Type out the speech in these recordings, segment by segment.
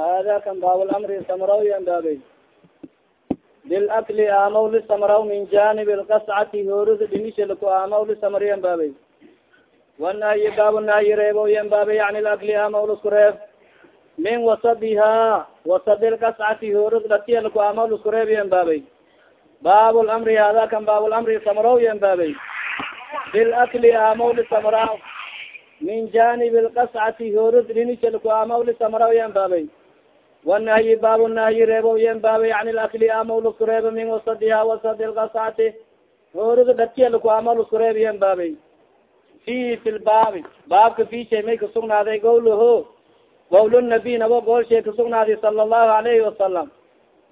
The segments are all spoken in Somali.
hada kan baabulamri samraw yandaabey bilakli amaw lisamraw min janib lkascati hoorida dhinishalku amaw lisamri yanbaabey wanahyi baabu nahyi reebo yanbaabey yani lakli amaw lusku reeb min wasadiha wasadi lkascati hoorida datiyalku amaw lusku reeb yanbaabey baab lamri hada kan baabulamri samraw yanbaabey bilakli amaw lisamra min janib lkascati hoorida dhinishalku amaw lisamraw yanbaabey wanahyi baab nahyi reebo yanbaabay yani lakli amaw lusku reebo min wasadiha wasadi lkascati hoorida dhatialaku ama lusku reeb yanbaabay fi fi lbaabi baabka fi shay may kasugnaaday gawlaho gawl nabiy nabo gool shay kasugnaaday sala allahu alayhi wasalam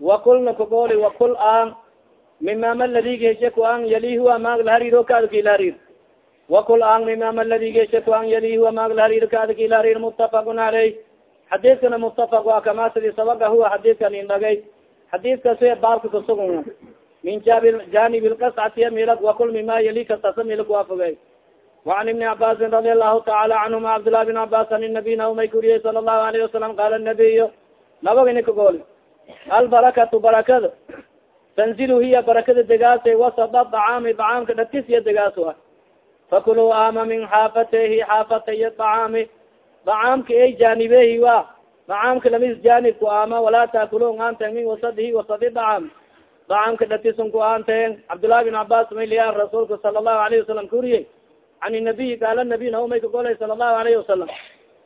wakulna kagooli wakul an mimama ladigeshe ku an yalihuwa maag lahariiro kaada kilaharir wakul an mimama ladigeshe ku an yalihuwa maag lahariir kaada kilaharir mutafaqun aleyh xadiidkana mutafaq waa kama sidi sabaga huwa xadiidkan indhagay xadiidkas baabka kasugun min janib lkascati milad wakul mima yali kastasa milag waafogay وan iبni cabاsin رadi الlahu taعala canهuma cabdالlah بن cabاs an النabiy naumay kuriyey sala الlahu عlyه وasalam qala النabiy nabagini kagooli albarakatu barakada tanzilu hiya barakada degaasay wasada طacaami طacaamka dhatisya degaas a fakuluu ama min xaafatehi xaafatay acaami dacaamka ay jaanibehi wa dacaamka lamis jaanibku ama walaa taakulu aanten min wasadihi wasadi dacaam dacaamka dhatisun ku aanteen cabdillaahi bin cabas mayliya rasuulka sala allahu alayhi wasalam kuriye can nabiyi kaala nabiy naho may kagolay sala allahu alayhi wasalam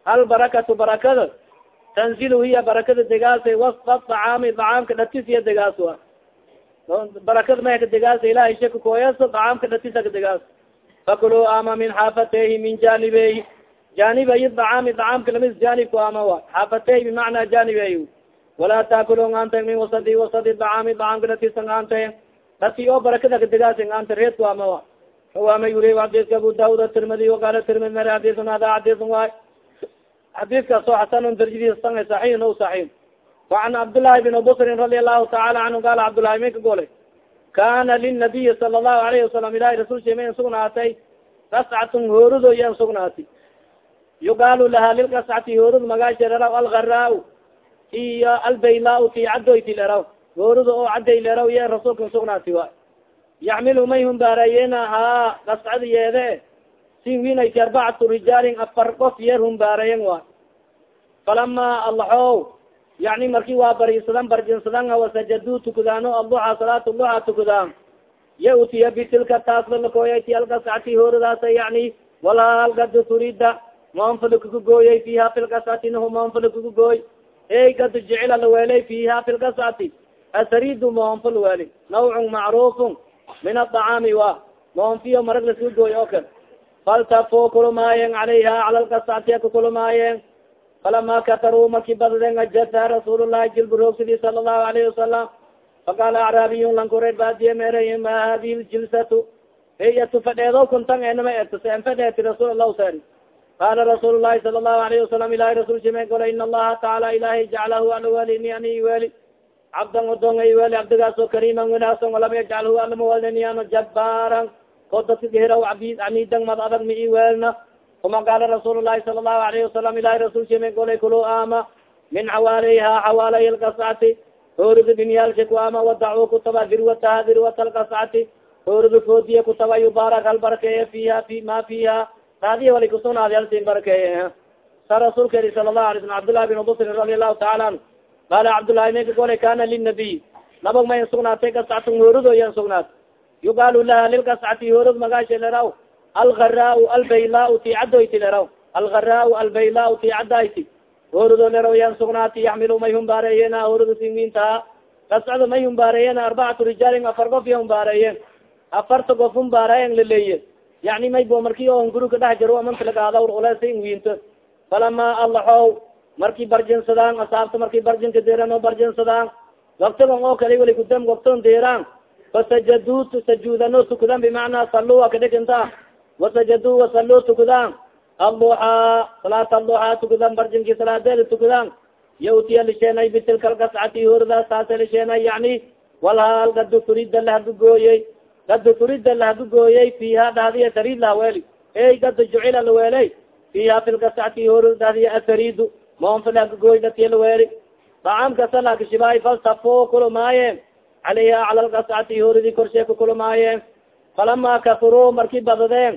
hal barakatu barakada tanzilu hiya barakada degaasa wasfa dacaami dacaamka dhatis iya degaas wa barakada mayka degaasa ilahay shaka kooyas dacaamka dhatis aka degaas fakulo ama min xaafatehi min janibehi janibay dacaami dacaamka lamis janibku ama wa xaafatehi bimacnaa janibey walaa taakulo ngante min wasadi wasadi dacaami dacaamka latisa ngante dadki oo barakada kadegaasa ngante reedku ama wa awama yuri xadiska abu daud atirmidi waqala tirmidi mar xadisun hada xadisun waay xadiiskaasoo xasanun darjadiis sanay saxiixun o saxiix wacan cabdillaahi bin busrin radi allahu taala canhu qala cabdullahi minka golay kana linabiyi sala الlahu alayhi wasalam ilahi rasul sha mayn sugnaatay kascatun hoorado yan sugnaati yuqaalu laha lilkascati hoorad magaasha leraw algara iyo albayla ti cadoyti leraw hoorado oo caday leraw ye rasulka sugnaati wa yaxmilu may humbaarayena ha kascada yeede. Sin winaysi arbacatu rijaalin afar qof yeer humbaarayen wa falama allaxow yani marki waa barisadan barjinsadan wasajadu tukadaano aluxa salaat luxa tukadaan ya utiya bitilka taasba lakooyati alkascati hooradaasa yani walaalgado turida maanfala kukagooyay fiha fi lkascati nahu maanfala kukagooy ey gado jicila laweelay fiha fi lkascati asaridu maanfal weeli. Nawcun macrufun min aطacaami wa. Maanfiyo marag laska gooy oo kale. Faltafo kulumaayen calayha cala lkascati akakulumaayen falama kataruu marki badden ajata rasuul lahi jilburoogsidi sala الlahu alayhi wasalam faqala acraabiyun lankureer baadiye meere ma hadihi ljilsatu heyatu fadheedo kuntan enama erto sen fadheeti rasuul lah sari qala rasuul lahi sala الlahu alayhi wasalam ilahi rasul shime gola in allaha taala ilahi jaclahu alawali ni ani iweli cabdan odonga iweli cabdigaaso kariman winaason walam yajcalhu alamawaliniano jabaaran ko dadka gehiraw cabid anidan mad adag ma iwelna uma qaala rasuul lahi sala الlahu alayhi wasalam ilahi rasul shime golay kulo ama min xawaaleyha xawaalay lkascati hoorida binyaalsha ku ama wadacu kutaba dirwataha dirwata lkascati hoorida foodiya kutaba yubaarak hal barakeeye fiha fi ma fiha raadiya wali kusugnaadi halsin barakeeye sa rasuulka eri sala lahu alay slam cabdullahi bin busrin radi allahu taala anhu qaala cabdullahi may ka golay kana linabiy nabag may sugnaatay kascatun hoorido yan sugnaat yuqaalu laha lilkascati hoorod magaasha leraw algaraa albayla ti cadoyti leraw algaraa albayla ti cadayti hoorado leraw yan sugnaati yaxmilu may humbaareeyena hoorado singintaa kascada may humbaareeyena arbacatu rijaalin afar qof ya humbaareeyen afarta qof humbaareyen laleeye yani may bo marki o guri ka dhex jaro amanta lagaada ules winto falama allaxow marki barjinsadaan asaabta marki barjinka deeran oo barjinsadaan waktigan oo kale wali kudam waktigan deeraan. Fasajadu sajuudano tukudaan bimacnaa salua kadhiginta wasajadu wasalu tukudaan alluxa salaat alluxa tukudaan barjinki salaadeeda tukudaan yautiya lisheenay bitilka alkascati hooradaas taasa lisheenay yani walhaal gado turida lahadugooyey gado turida lahadugooyey fiha dhahdiya tarid lahaweli ey gado jucila laweeley fiha fi lkascati hoora dhahdiya asaridu moonfalagoy dadkalaweeri dacaamkasa lakashibaay faltafo kulumaaye calayha cala lkascati hooridi korshee ka kulumaaye falama kafuru marki badadeen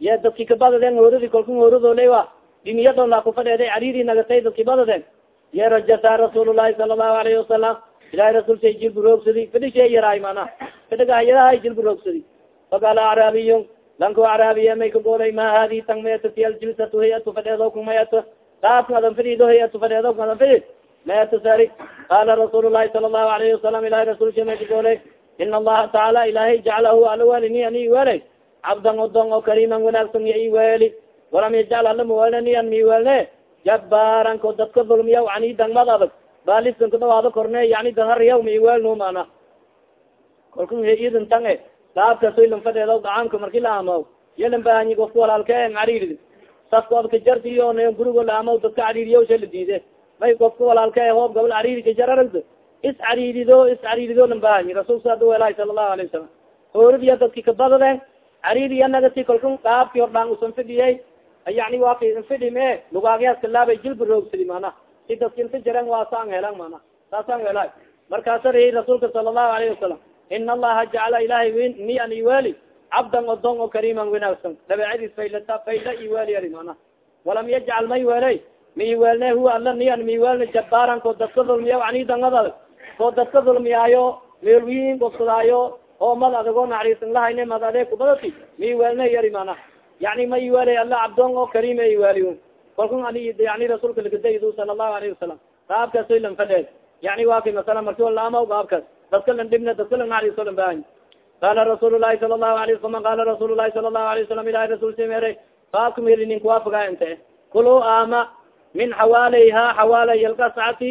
ye dadki kabadadeen hooridi kolkan hooridoleywa dhimiyadon lakufadheeday cariri nagatay dadki badadeen ye rajasa rasuul lahi sala allahu alayhi wasalam ilahay rasul shay jilburoogsadi fidhishay yaraay mana fidhigayadahay jilburoogsadi faqala acraabiy lanko acraabiya may kagoolay ma hadi tang mayatati aljilsatu hayatu fadheedo ku mayato daas ngadan fidhido hayatu fadheedo ngadan fidhid mayato sari qala rasuul lahi sala allahu alayhi wasalam ilahay rasul shay may kagoolay ina allaha tacaala ilahay jaclahu ala weli ni an iweeley cabdan odong oo kariiman wanaagsan ya iweeli walam yajcal ala mawelne ni an miwelne jabaaran ko dadka dulmiya ani dangmad adag balisan kadawaado korne yani dahariya miwelno mana kolka idan tange daabkasoylan fadheeda gacaanka marki la amaw yalan bahanyi ofka walaalka cariri safka gurigo la amaw dadka caririya la diide may ofka walaalka hoob gabal cariri ka is carirido is carirido lan bahanyi rasul sa welahi sala allahu alayه wasalam hooridiya dadki kabadadeen caririya nagati kolka dhaabki hordhaan usan fidhiyay yani waa ka fidhi me lugaagyaska laabay jilba roogsadi mana si dadki inta jaran waa saan helan mana saasaan welay markaasa ri rasuulka sala allahu alayhi wasalam ina allaha jacala ilahay wn ni an iweli cabdan odong o kariiman wanaagsan. Dabeecadiis faylata fayla iweli ari mana walam yajcal may weley ma iwelne huwa ala ni an miwelne jabaaran ko dadka dulmiya ani dangada ko dadka dulmiyaayo meelwiin gobsadaayo oo mad adagoo naxariisan lahayne mad adee kubadati ma iwelne yari mana yani ma iweley ala cabdong oo kariim iweli kalkun ani yani rasuulka lakadaydu sala allahu alayhi wasalam gaabkasoy lan fadheed. Yani kay masala marki walaamaw gaabkas dadka lan dhibna dadka lang naxariiso lan bahay qala rasuul lahi sala allahu alayh wasalam qala rasuul lahi sala allahu alayh wasalam ilahi rasul simere faakum heli nin kuwaafaga inte kulo ama min xawaalayha xawaalay alkascati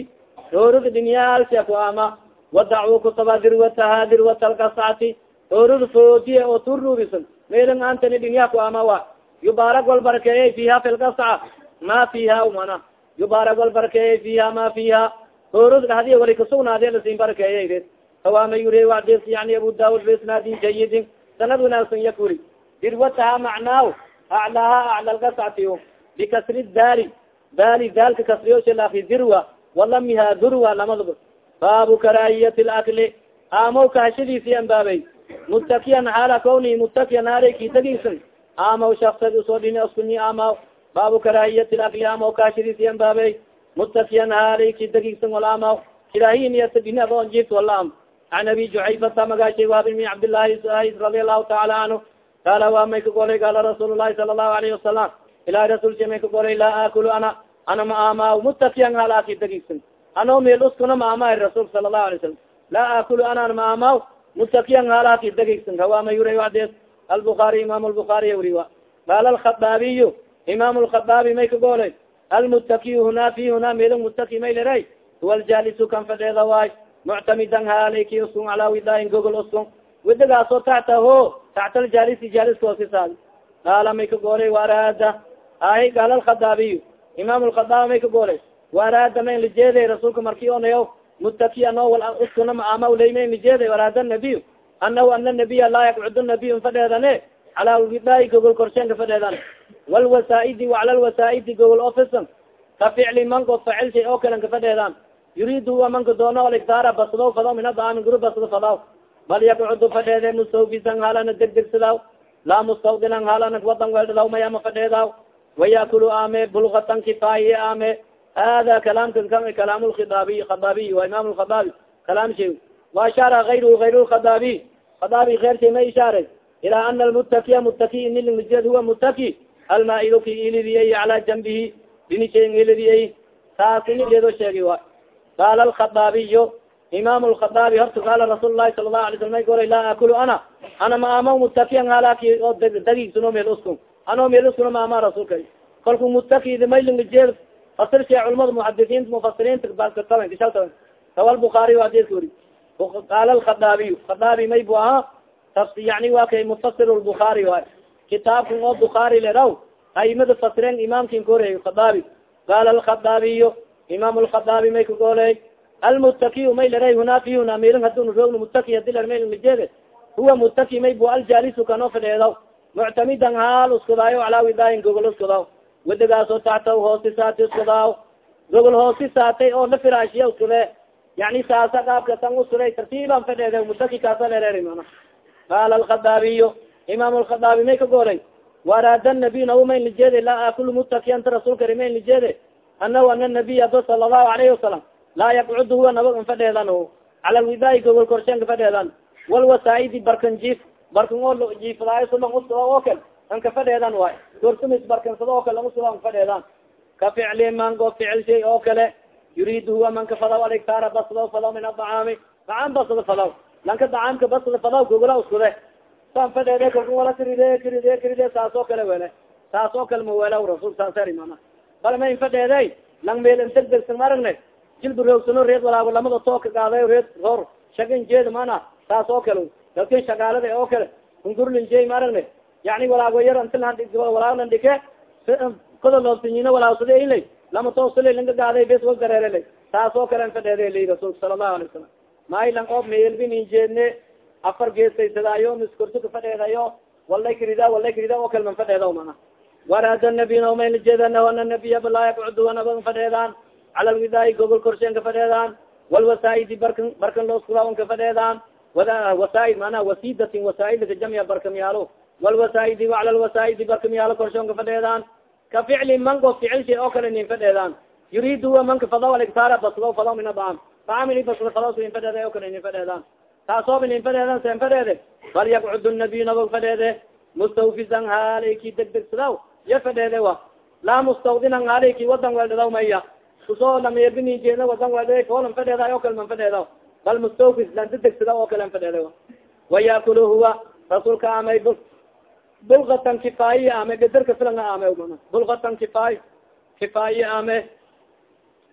doorada dhinyaalsia ku ama wadacuu kutaba dirwataha dirwata alkascati doorada foodiye oo turruurisan meelan antani dhinyaa ku ama wa yubaarak wal barakeeyey fiha fi lkasca ma fiha mana yubaarak wal barakeeyey fiha ma fiha doorada dhahdiya wali kasugnaadiya lasin barakeeyey awama yuri ades yani abu daud bisnaadin jayidin sanad wanaagsan yakuri dirwataha macnaaw aclaaha acla lkascati bikasri daali daali daalka kasriyoshalaki dirwa walamiha durwa lamadaba baabu karaahiyati lakli aamaw kahashadiisi anbaabay mutakiyan xaala kawni mutakiyan haalay kitagiysan aamaw shaksad u soo dhini askunyi aamaw baabu karaahiyati lakli aamaw kahashadiisi anbaabay mutakiyan haalay kitagiysan wal aamaw kiraahiyniyata dhini adoon jift walaam an abi juxayfata magaashay waab min cabdillaahi radi allahu taala canhu qaala waa may ka golay qaala rasuul lahi sala allahu alayhi wasalam ilahi rasulka may ka golay laa aakulu ana ana ma aamaaw mutakiyan halaaki dagigsan ano meel uskuna ma aamaay rasuulka sala allahu alay salam laa aakulu ana ma aamaaw mutakiyan halaaki dagigsan hawaama yuray wades albukaari imam lbukaariy wuriwa qaala alkhadaabiyu imam lkhadaabi may ka golay almutakiyu huna fi huna meelo mutaki may leray. Huwa aljaalisu kan fadheeda waay muctamidan haaliki uskun calaa widaayin gogol uskun widagaasoo taxta ho taxta aljaalisi jaaliska hoosisaad qaala may ka goolay waaraada ahi qaala alkhadaabiyu imaam lkhadaab may ka goolay waaraada ma inlijeeday rasuulka marki onayo mutaki ano wal uskuna maama uleyma inlijeeday waraada nabiy anahu ana nabiya laa yakcud nabiy fadheedane calaa widaayi gogol korsheenka fadheedan walwasaaidi wacala lwasaaidi gogol ofisan ka ficli man god facilshay oo kalan ka fadheedaan. Yurid huwa manka doono aligtaara basdo fadaw min adaamin guri basdo fadaw. Bal yakcudu fadheede mustawfisan halana degdegsadaw laa mustawdinan halana wadan weldhadaw mayama fadheedaw wayakulu ame bulgatan kifaaye ame hada kalaamkan ka kalaam lkhidaabiy khadaabiy wa imam lkhadaabi kalaam shay waashaara ayru ayr lkhadaabiy khadaabi keer shay ma ishaaray ilaa ana almutakiya mutaki inilinglijed huwa mutaki almaa'idu ki ilidiyey cala jambihi dini shay ilidiyey taas inijeedo sheegi wa qaala alkhadaabiyo imam lkhadaabi horta qaala rasuul lahi sala lahu alay slam may goray laa akulu ana ana ma ama mutakiyan halaki oo dagigsano meel uskun ano meel uskuna ma ama rasuulka kalku mutakidi maylingajeed fasir shee culamada muxadisiinta mufasiriinta baskataban kishaltaban rawa lbukaariy adis wuri qaala alkhadaabiyu khadaabi may bu ahaa yani wa kay mufasir lbukaari waay kitaabkan oo bukaari leraw aimada fasireen imaamkin koreey khadaabi qaala alkhadaabiyo imam lkhadaabi may kagooley almutakiy may leray huna fi huna mirin hadun roogna mutaki hadi ler maylijeede huwa mutaki may bu aljaalisu kanoo fadheedaw muctamidan haal uskudaayo calaa widaayin gogol uskudaaw wadagaasoo taxta hoostisaati uskudaaw gogol hoosi saatay oo la firaashiya usule yani saasa qaabka tan usule tartiiban fadheede mutaki kaasa lereer mana qaala alkhadaabiyo imaam alkhadaabi may ka goolay waraada nabiy naw mayn lijeede laa akulu mutakianta rasuulka ri mayn lijeede anahu ana nabiy ado sala allahu alayhi wasalam laa yaqcud huwa nabag an fadheedan cala lwidaai gogol korshen ka fadheedan walwasaaidi barkan jiif barkan oo jiifdaayo sulan usula oo kale an ka fadheedan waay. Gorsumis barkansado oo kale usula an fadheedan. Ka ficli mango ficil shay oo kale. Yuriid huwa manka fadaw aligtaara basdo fadaw min adacaami dacaan basdo fadaw lanka dacaamka basdo fadaw gogola uskude san fadheede kalku wala kiride kiride kiride saas oo kale wele. Saas oo kale mawela rasul saasari mana bal ma in fadheede lang meel deg degsan maragne jilba roogsano reed walaago lamada tooka gaaday reed hor shagin jeed mana saas oo kale dadkin shagaalada oo kale. Hungurlinjey maaragne yani walaago yar intiwalaalan dhike koda loobsinyina walaasade ilay? Lama toosala langa gaaday bes wa dareerela saas oo kale fadheede li rasuulka sala allahu alay wasalam mailan oob meelbinin jeedne afar geesaysadaayo miskorto ka fadheedayo walay krida walay krida oo kale man mana. Warada nabiy namayla jeedanahu ana nabiya balaa yaqcudu anaban fadheedaan. Cala lwidaai gogol korsheen ka fadheedaan. Walwasaaidi barkan barkan looskudawan ka fadheedaan. Wasaaid mana wasidatin wasaaidka jamya barkamyaalo walwasaaidi wacala lwasaaidi barkamyaalo korshoon ka fadheedaan ka ficli mango ficil oo kale nin fadheedaan yuriid huwa manka fadaw aligtaara basdo fadaw min adaam faamili basdo fadaw nin fadheeda oo kale nin fadheedaan taasooba nin fadheedan seen fadheede bal yaqcud nabiy nabog fadheede mustawfisan haaleyki degdegsadaw ya fadheede wa laa mustawdinan haaleyki wadan weeldhadaw maya ku soo lameebini jeeda wadan weeldhada koolan fadheeda oo kale man fadheeda bal mustawfis lan dedegsada oo kale fadheede wayakulu huwa rasuulka amay bulkatan kifaayi ame gadarka filan ame bulkatan kifaay kifaayi ame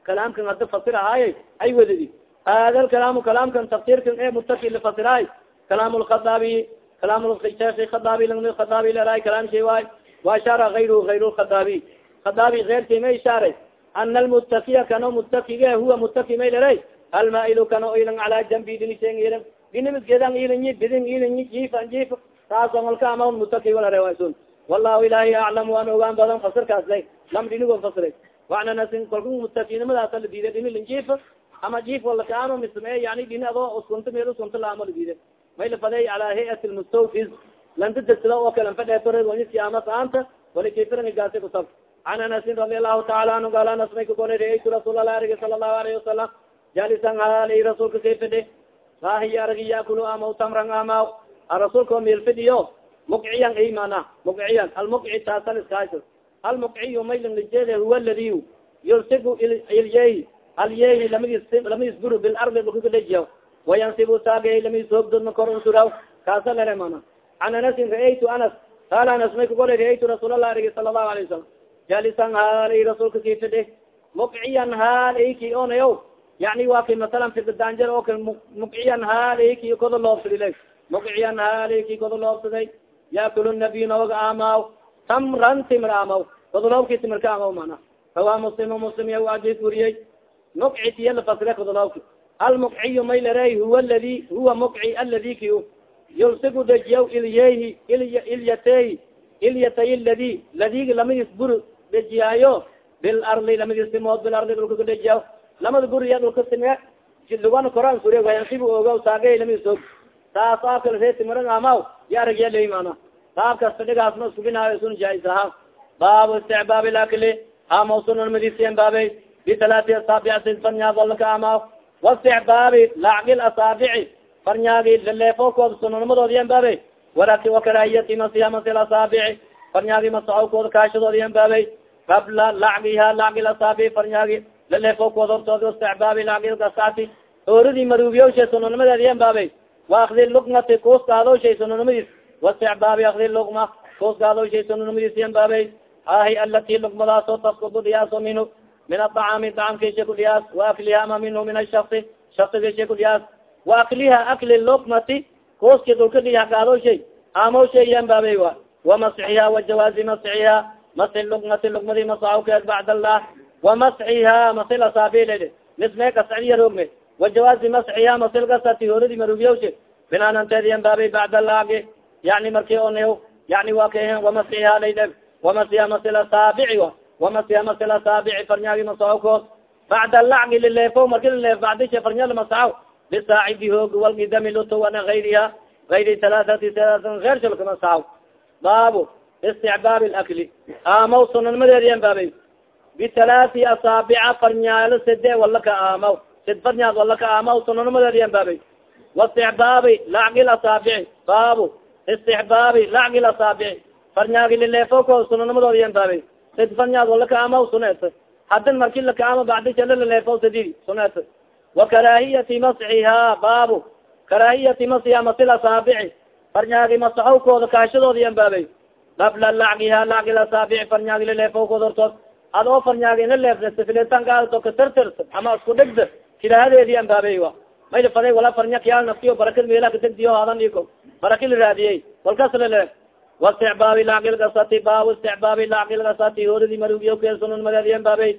kalaamkan hada fasir ahaaye ay wadadi hada kalaamu kalaamkan tafsirkan e mutaki lafasiraay kalaam lkhadaabi kalaam shekh khadaabi khadaabi leray kalaam shay waay waashara ayru ayr lkhadaabi khadaabi keyrkay ma ishaaray ana almutakiya kano mutakige huwa mutaki may leray almailu kano ilan calaa jambi dinishen ilan dinimidgeedan ilanyi bidin ilanyi jiifan jiif taasoo malka ama mutaki walarewasun wallahu ilahi aclam waan ogaan badan fasirkaas lay lam dhinigo fasiray. Wana nasin kalku mutakinimadaasa la diiday dhini linjiif ama jiif walakaano misme yani dhini adoo uskunta meel uskunta laamo la diiday may la faday calaa hayat lmustawfiz lanta degsada oo kale fadheetore waniskiama saanta walikifirngaasi kusab an anasin radi allahu taala anhu gaal anas may kagolay raaytu rasuulallah arigi sala allahu alayhi wasalam jalisan halay rasuulka kay rahiy aragi yakulu amaw tamran amaw rasuulka meel fidhiyo mukciyan ay mana mukciyan almukci taasan iskaas almukciyu maylan lijeede huwa ladiy yulsigu ilyey alyehi lamadis lamadis bur bilardi dhulkakadhejiya wayansibu saagay lamadis hoogdoodna kor unsuraw kaasa lere mana an anasin raaytu anas. Qaal anas may kagolay raaytu rasuulallah arigi sala allahu alayh wasalam jalisan haalay rasuulka kii fidhi. Mukciyan haalayki onayo yani wa ki masalan fidadanjar oo kale mukciyan haalayki koda loobsadila mukciyan haalayki koda loobsaday yakulu nabiy nooga amaw tamran timir amaw kodoloobki timirka amaw mana rawa muslim muslim ya adis weriyey mukci tiya lafasire kodoloobki almukciyu may larey huwa ladi huwa mukci aladi ki yulsigu dejiya ilyeyhi ilyatey ilyatay ladi ladigi lamadis bur dejiyaayo bilardi lamadis timood bilardi dhulka kadejiya lamada guriya dhulka time lugana koran sure wayansibu oga saagay lamadis og saas aakal ree timiran amaw ya aragyaley mana baabkas fadhigaasma iskuginaayo sun jais aha. Baabu isticbaab lakli hamaw sunanmadisiyan baabay. Bitalaati asaabic farnyaag walaka amaw. Waisticbaabi lacgil asaabici farnyaagi laleefokooda sunanimadoodiyan baabay. Waraki wakaraahiyati masiha masil asaabici farnyaagi masacowkooda kaashadoodiyan baabay. Qabla lacgiha lacgil asaabici farnyaagi laleefokooda hortoodi isticbaabi lacgil kasati ooradii maruubiyowsha sunanimadeediyan baabay waakdi luqmati kuuskaadowshay sunanimadiis wasticbaabi akdi luqma kuuskaadowshay sunanimadiisiyan baabay ahi alati luqmadaasoo taskudu dhiyaaso minhu min aطacaami dacamkaisha ku dhiyaas waakliha ama minhu min ashasi shaksigaisha ku dhiyaas waakliha akli luqmati kuuski dulka dhiya kaadowshay aamowshay yan baabay wa wamasxiha wajawaazi masxiha masi luqmati luqmadi masawkeed bacd allah wamasxiha masil asaabiled misme kasciya roogme wajawaazi masxiha masil kasati hooradi marugiyawshe binaananteediyan baabay bacd allaagi yani marki on yani wa ka wamasxiha laydheg wamasiha masil asaabici wa wamasiha masil asaabici farnyaagi bacda lacgi lileefo marki lileef bacdisha farnya lamasaxaw bisaacidi hoog walgidami lutowana ayriha ayri halaathati halaatan heersha lakamasaxaw baabu isticbaab lakli aamaw sunanimadeediyan baabay bitalaati asaabica farnyaalo sede wala ka aamaw sid farnyaad wala ka aamaw sunanimadeediyan baabay waisticbaabi lacgi asaabici. Baabu istixbaabi lacgi asaabici. Farnyaagi lileefo ko sunanimadoodiyan baabay sid farnyaad wala ka aamaw suneet hadin marki lakaama bacdishala lileefo sadidi suneet wakaraahiyati masxiha baabu karaahiyati masxiha masil asaabici. Farnyaagi masaxowkooda kaashadoodiyan baabay qabla lacgiha lacgi asaabici farnyaagi lileefowkooda hortood. Ad oo farnyaagi ina leefdasta filitan gaadato katartarta ama isku dhegda kilaahadeediyan baabey wa mayla faday wala farnya kiyaal naftiyo barakad meela kadegdiyo hadan iko baraki la raadiyey. Walkas laleef waisticbaabi lacgilgasati baabu isticbaabi lacgilgasati hoodadi marugiyo kesununmadeediyan baabey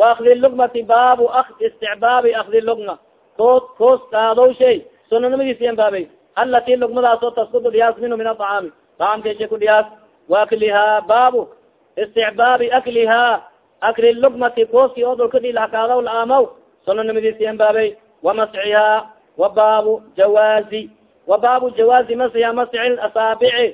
waakdi lugmati baabu a isticbaabi akdi lugma koos koos qaado shay sunanimadiisiyan baabey alati lugmadaas oo taskudu dhiyaas minhu min aطacaami taamkesha ku dhiyaas. Waakliha baabu isticbaabi akliha akli lugmati kooski oo dulka dhilakaadaw laamaw sunanimadiisiyan baabey wamasxiha wa baabu jawaazi wa baabu jawaazi masxiha masxi asaabici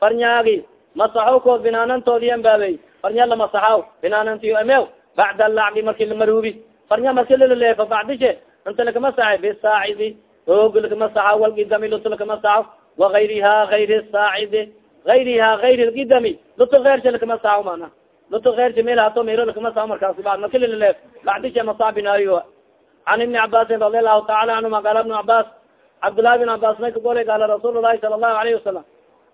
farnyaagi masaxowkood binaanantoodiyan baabey farnya lamasaxaw binaanantiyo amew bacda lacgi marki lamarubi farnya marki lalaleefo bacdishe inta lakamasaxa bisaacidi oog lakamasaxa walgidami luto lakamasaxo waayriha ayri saacidi ayriha ayri lgidami luto ersha lakamasaxo mana luto ersha meel hato mero lakamasaxo markaas bad marki lalaleef bacdishe masaxbinaayo an ibni cabaasin radi allahu taala canhuma qaala ibnu cabas cabdullahi bin cabas may ka golay qaala rasuul lahi sala allahu alayhi wasalam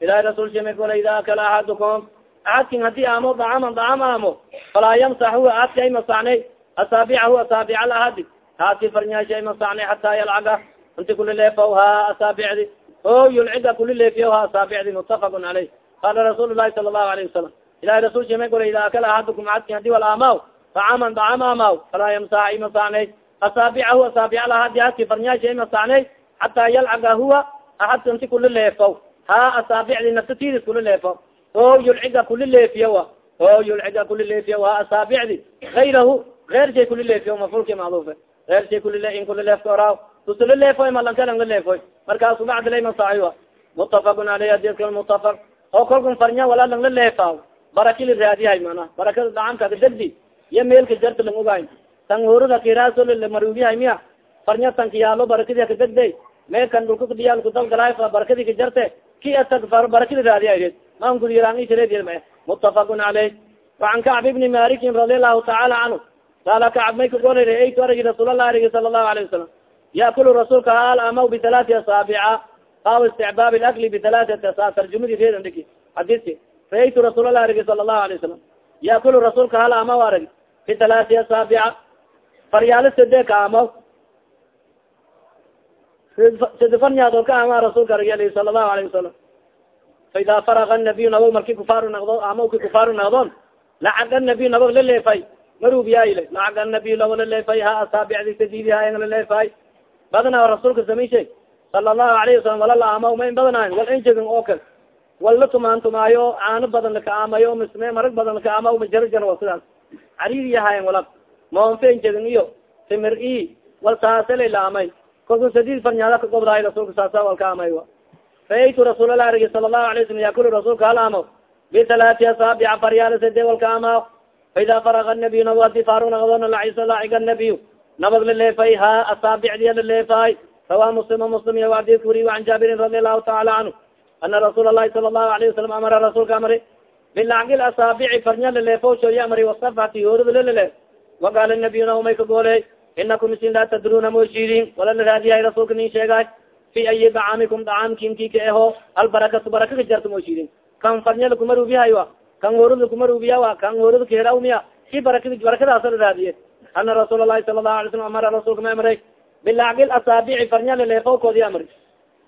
ilahi rasulsha may golay ida akala axadukum axadkin haddii aamo dacaman dacam aamo falaa yamsaxu aadka ay masacnay asaabicahu asaabic alahadi haadki farnyaasha ay masacnay hataa yalcaga inti kulileefaw ha asaabicdi o yulciga kulileefiya ha asaabicdi mutafaqun caleyh qaala rasuul lahi sala allahu alayhi wasalam ilahi rasulsha may golay ida akala axadukum axadkin haddii wal aamaw dacaman dacam aamaw falaa yamsax ay masacnay asaabicahu asaabic alahadi haadki farnyaasha masacnay hataa yalcaga huwa axadka inti kulileefaw ha asaabicdi naftatidis kulileefaw o yulciga kuli leefiya wa o yulciga kuli leefiya wa asaabicdi ayrahu eer shay kuli leefiya mafulki macdufe eer shay kuli in kuli leefka oraa tusuli leefoy malankalan la leefoy markaasu bacdilay masaayo mutafaqun aleyh adidka mutafaq oo kolkun farnya wala lang la leefaaw baraki la raadiyahay mana barakada dacamka kadegdi iyo meelka jarta lang ogaay tan hurada kiraaso lamarugiyahay miya farnya tanka yaalo barakadi kadegday meelkan dhulka kadiyaal kudalgalaay barakadi ka jarte ki atag barakada raadiyahay man gudiraangishareed mutafaqun caleyh wacan kacb ibni malikin radi allahu tacaala canhu qaala kacb may kagolay raeytu aragi rasuulallah arigi sala allahu alayh wasalam yaakulu rasuulka haal amaw bitalaati asaabica aw isticbaab lakli bitalaatati asa tarjumadi reedan dhigi raeytu rasuulallah arigi sala allahu alayh wasalam yaakulu rasuulka hal amaw aragi bitalaati asaabica faryaalo sede ka amaw sede farnyaadoo ka ama rasuulka arigi alih sala allahu alayh wasalam faida faraga nabiy nabog marki kufaaru naqdo amaki kufaaru naqdoon lacag anabiy nabog la leefay marubiyayle lacag anabiy labo la leefay ha asaabicdi sadidi ha la leefay badana rasuulka sami shay sala allahu alayhi wasalam wala la ama ma in badanayn wal injegin oo kal wal la tumaantumaayo caano badan laka amayo misme marag badan laka ama majarjar wa sidaas. Cariiri yahayen wala moonfe injegin iyo timir i wal saasela la amay kolku sadid farnyaada ka gobdaay rasuulka saasa walka amay wa. Raaytu rasuulallah arigi sala allahu alay slam yakulu rasuulka hal amo bitalaati asaabica faryaala sade walka ama faida faraga nabiy nabag adi faaru naqdoona lacisa laciga nabiy nabag laleefay ha asaabicdiya laleefay rawa muslima muslim iya adidka wuri an jaabirin radi allahu taala canhu ana rasuul alahi sala allahu alayhi wasalam amara rasuulka amri bilacgil asaabici farnya laleefowshoya amri wasafati hoorada lalaleef waqaala nabiyuna umay ka gooley inakum isin laa tadruna moshidin wala la raadiyahay rasuulka nin sheegay fi ayi dacaamikum dacaamkinki ka eho albarakatu baraka ka jarta moshidin kan farnya lakumarubiyahay wa kan hoorad lakumarubiya wa kan hoorad kaheraw miya ki barakad barakadaasa la raadiye ana rasuul alahi sala lahu alay slam amara rasuulka ma amray bilacgil asaabici farnya laleefowkoodi amri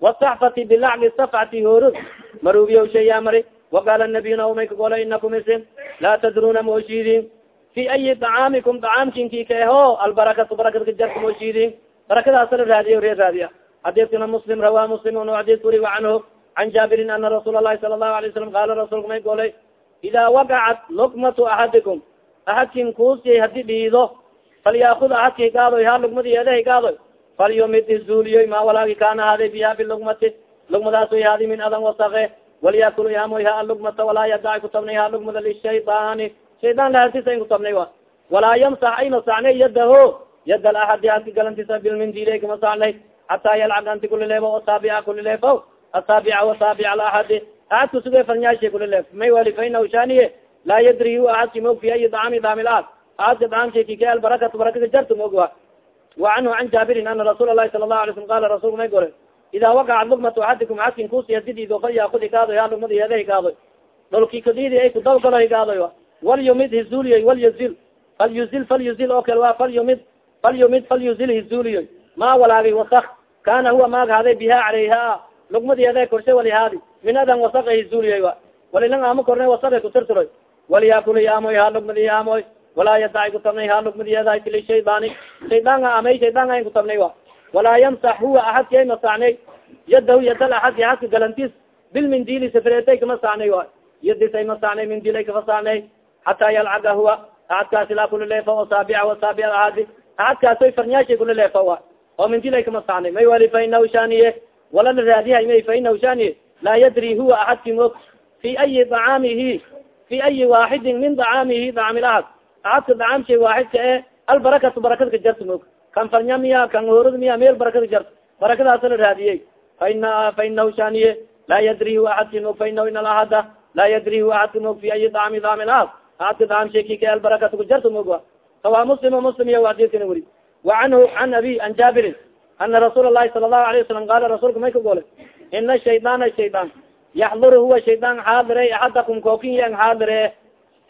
wasaxfati bilacgi safcati hoorad marubiya shay amri waqaala nabiyuna umay kagola inakum isin. Laa tadruna moshidin fi ayi dacaamikum dacaamkinki ka eho albarakatu barakad ka jarta moshidin barakadaasa la raadiye ree raadiya xadiskana muslim rawa muslim n xadis wuri canhu can jaabirin ana rasuul alahi sala allahu alay salam qaala rasuulka may golay ida wagacat lukmatu axadikum axadkin kuusiyay haddii dhiido falyaakud ahadka higaadoy ha lugmadi eeda falyumid izuuliyoy ma walaagi kaana haaday biha bilugmati lugmadaas way min adan wasake walyakul yamoy ha alugmata walaa yadaci kutabnay ha lugmada lishaydaani shaydaan lahantisa in kutabnay wa. Walaa yamsax ay masacnay yadaho yada alaxadi hadki galantisa bilmindiley kama sacnay hataa yalcag anti kulileefo asaabica kulileefo asaabica wasaabica alaxadi ahad kusuge kulileef may wali fainahu shaniye laa yadri hu ahadki mog fi ayi dacami daamilaad ahadka dacamshe kike albarakatu barakada jarta mogwa wa canhu can jaabirin ana rasuul lahi sala lahu alay slm qala rasulka may gore ida waqacat lugmatu axadikum axadkin kusi hadidido fal yakud higaadoy ha lugmada heeda higaadoy dholki kadidi ay kudawgalo higaadoy walyumid hizuliyoy walyuzil falyuzil falyuzil oo kale wa falyumid falyumid falyuzil hizuliyoy ma walaagay wasak kana huwa maag haday biha caleyha lugmadiede korshe walihaadi min adan wasaka hizuliyoy wa walilang ama korne wasaka kutirtiroy waliyakuli amoy ha lugmadi amoy walaa yadaci kutabnay ha lugmadiyeeda kili shaydaani shaydaanga amay shaydaanga in kutabnay wa. Walaa yamsax huwa ahadki ay masacnay yadahu yadal axadki ahadka galantis. Bilmindili safreetay kamasacnay wa. Yadis ay masacnay mindil ay kafasacnay hataa yalcaga huwa. Ahadkaasi laa kulileefa o saabica wasaabi ahadi. Ahadkaasoy farnyaashay kulileefa wa. Oo mindil ay kamasacnay may wali fa inahu shaniye wala la raadihay may fa inahu laa yadri huwa ahadki mog fi ayi dacaamihi fi ayi waaxidin min dacaamihi dacamil ahad ahadka dacaamshay waaxidka e albarakatu barakadka jarta mog kan farnya miya kan horod miya meel barakada jarta barakadaasa la raadiyey. Faina fainahu shaniye laa yadri hu ahadki mog fainahu in alahada laa yadri hu ahadka mog fi ayi dacami dacamil ahad ahadka dacamshay kika albarakatu ka jarta mogwa sawa muslim muslim iya adidkana weri wa canhu can abi an jaabirin. Ana rasuul lahi sala lahu alayه wasalam qala rasulka may ka gole ina shaydaana shaydaan yaxdur huwa shaydaan xaadire axadakum kookin yang xaadire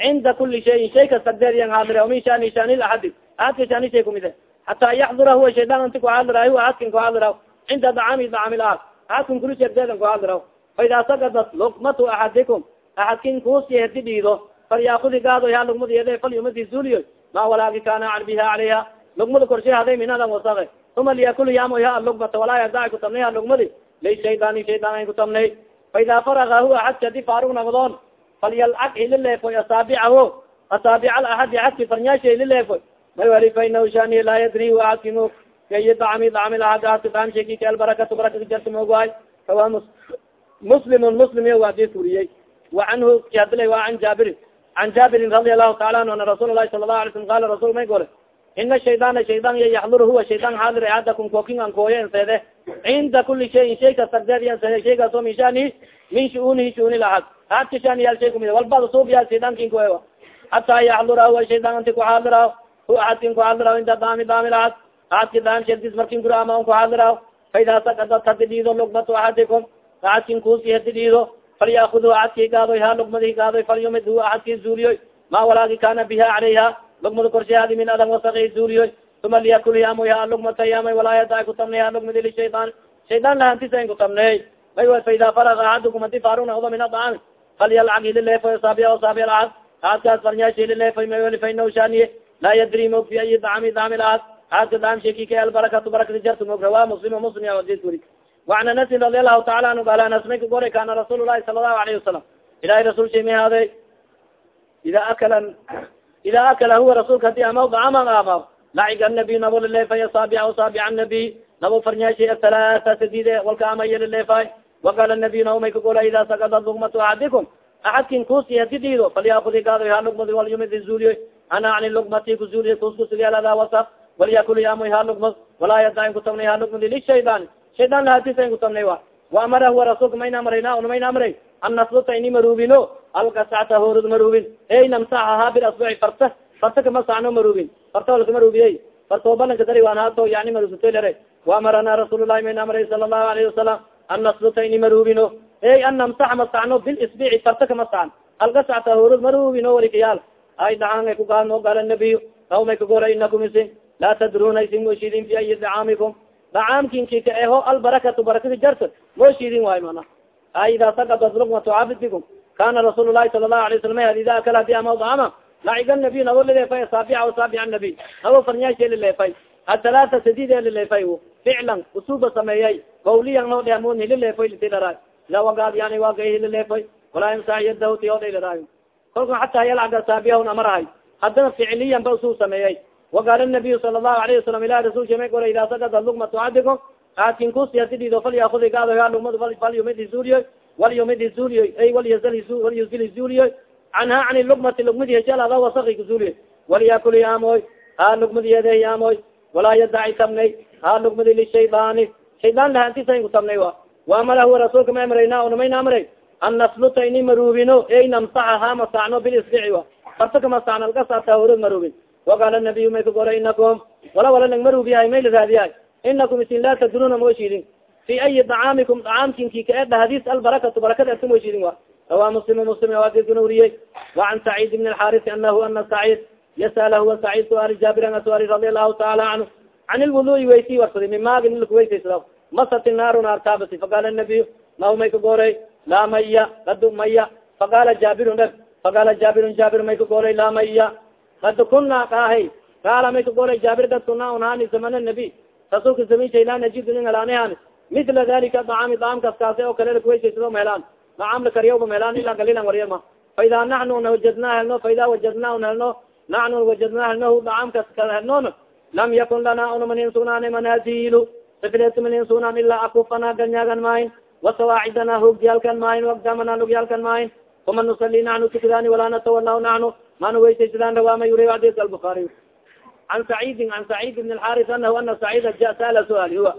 cinda kuli shayin shay kastagdeed yang xaadire min shani shani axadi ahadka shani shay kumide hataa yaxdura huwa shaydaan anti kuxaadira hu ahadkin kuxaadira cinda dacami dacamil ahad ahadkin kuli shegdeedan kuxaadira fa idaa sagadat lukmatu axadikum axadkin kuusi hedi dhiido falyakudi gaado ha lugmada yede falyumadi zuliyo ma walaagi kana biha calayha lugmada korshe haday minadan wasake uma liyakul yamoy ha alugmata walaa yadaci kutabnay ha lugmadi lishaydani shaydaan kutabnay fa idaa faraga hu axadki haddii faarug nagdoon falyalcag hilileefoy asaabicaho asaabic alaxadi axadki farnyaasha hilileefoy may wali fa inahu shani laa yadri hu axadki mo kayi dacmi dacmi ahad ahadka daamshaki ka albarakatu barakati jarta moogwaay kawa mus muslimun muslim iyo waadis uriyey wa canhu hadila wa can jaabirin can jaabirin radi allahu taala anhu ana rasuul lahi sala lahu alay slam qala rasul may gore ina shaydaana shaydaan iyo yaxdur huwa shaydaan xaadir ahadakum kookin an kooye enseede cinda kuli shayin shay kastagdeed enseede shaygaas oo min shani min shuunihi shuuni lahad ahadka shani yaal shay kumid walbada suub yaal shaydaankin koe hataa yaxdura huwa shaydaan anti kuxaadira hu ahadkin kuxaadira inta daami daami lahad ahadki daamshedis markin gura ama un kuxaadira fa idaa sakadat hadi dhiido lugbatu axadikum ahadkin kuusi hadi dhiido falyaakudu ahadki gaadoy ha lugmadi gaadoy falyumid hu ahadki zuuliyoy ma walaagi kana biha calayha lugmada korsheadi min adan wasaki zuuliyoy uma liyakul yamoy ha lugmata yamay walaa yadaci kutabnay ha lugmadi lishaydaan shaydaan lahantisa in kutabnay may wa fa idaa faraga axadukum haddii faarug naqdo min adacami falyalcag hilileefoy saabiya saabiya lahad ahadkaas farnyaashi hilileefoy may wali fa inahu shaniye laa yadri mog fi ayi dacami dacami lahad ahadka dacamshekike albarakatu barakati jartu mog rawa muslim muslim ya adis wuri وan anasin radi alahu taala anhu qaal anas may ka goray kana rasuul lahi sala lahu alayhi wasalam ilahi rasul shay may haaday ida akala ida akala huwa rasulka haddii amaw dacama amaw lacig anabiy nabo laleefay asaabic saabic anabiy nabo farnyaashay athalaata sadide walka ama yalaleefay waqala nabiy nabo may ka gola ida sakada lugmatu axadikum axadkin kusi hadi diido falyakudi gaado ha lugmadi walyumid zuuliyo ana ani lugmati kuzuuliy kus kusugyaalada wasak walyakul yamoy ha lugmad walaa yadain kutabnay ha lugmadi lishaydaan shaydan lahatisan kutabnay wa waamara huwa rasulka mayna amrayna una mayna amray an nasluta ini marubino alkasacta horod marubin ey namsaxaha bilasbuci farta farta kamasacno marubin farta walka marubiyey fartoo balanka dari waan haato yani marubsatolere waamarana rasuul lahi mayna amray sala allahu alayhi wasalam an nasluta ini marubino ey an namsaxa masacno bilisbici farta kamasacn alkasacta horod marubino walikayaal ay dhaaan kugaano gala nabiy aw may kagora inakum isin laa tadruna isin moshidin fi ayi dacaamikum dacaamkinki ka eho albarakatu barakadi jarta moshidin waayo mana ay ida sakadat lugmatu cabdikum kana rasuul lahi sala lahu alay slam ida akala di ama dacama laciga nabiy nabo lileefay asaabica asaabic nabiy nabo farnyaashe lileefay athalaata sadide lileefay ficlan usuba sameeyay qawliyan noo dheamun hilileefay litidara ila wagaad yani waga hilileefay walaa imsax yadahti o dhaliraayo kolka xataa yalcaga asaabiyahu amarahay haddana ficliyan ba usuu sameeyay waqaala nabiyu sala allahu alayhi wasalam ilahi rasulka may goray idaa sagada lugmatu adikum aadkin kusiasidido fal yaakudi gaadaga lugmad fal yumid zuuliyoy wal yumid zuuliyoy ay walyazal walyuzil zuuliyoy canha cani lugmati lugmadi heshalada wasaki kazuuliyoy walyakul yaamoy ha lugmadiyeede yaamoy walaa yadaci tabnay ha lugmadi lishaydaani shaydaan lahantisayn ku tabnay wa waamara huwa rasuulka ma amrayna unamayna amray an nasluta ini maruubino ey namsaxa ha masacno bilisbici wa farta kamasacno alkasata horod maruubin waqaala nabiyu may ka goray inakum wala wala nag maruubiyahay may la raadiyahay inakum isin laa tadruna moshidin fi ayi dacaamikum dacaamkinki ka edha hadis albarakatu barakada ata moshidin wa rawa muslim muslim adikuna uriyey wacan sacid bn alxarisi anahu ana sacid yasala huwa sacid suaali jaabiran asuaali radi allahu taala canhu can ilwudui waysi warsadi mimaagin ilka weysaysada masati naaru naar taabasi faqaala nabiyu nahu may ka goray laa maya kadu maya faqaala jaabirun dheg faqaala jaabirun jaabir may ka goray laa maya kad kuna kaahay kaala may ka goray jaabir kad kuna unhani zaman nabi rasuulka saminshay laa najidu nin helaanihan mila dalika dacaami dacaamkaas kaase oo kale lakuweysaysado mehelaan dacaam la kariyawba mehelaan ilaa galilan waryama faida naxnu na wajadnaa helno faida wajadnaa un helno nan wajadna hlnahu dacaamkas kahelnoon lam yakun lana unmanin sugnaan manazil safilemanin sugnaan ilaa akufana galnyaagan maahin wasawaacidana hoogyaalkan maahin wagdamana lugyaalkan maahin uma nusali nanu tukidani walaa natawalaw nanu mana weysaysidaan rawaama yuri adis albuaariy an sacidin an sacid bn اlxaris anahu ana sacida sala suaali huwa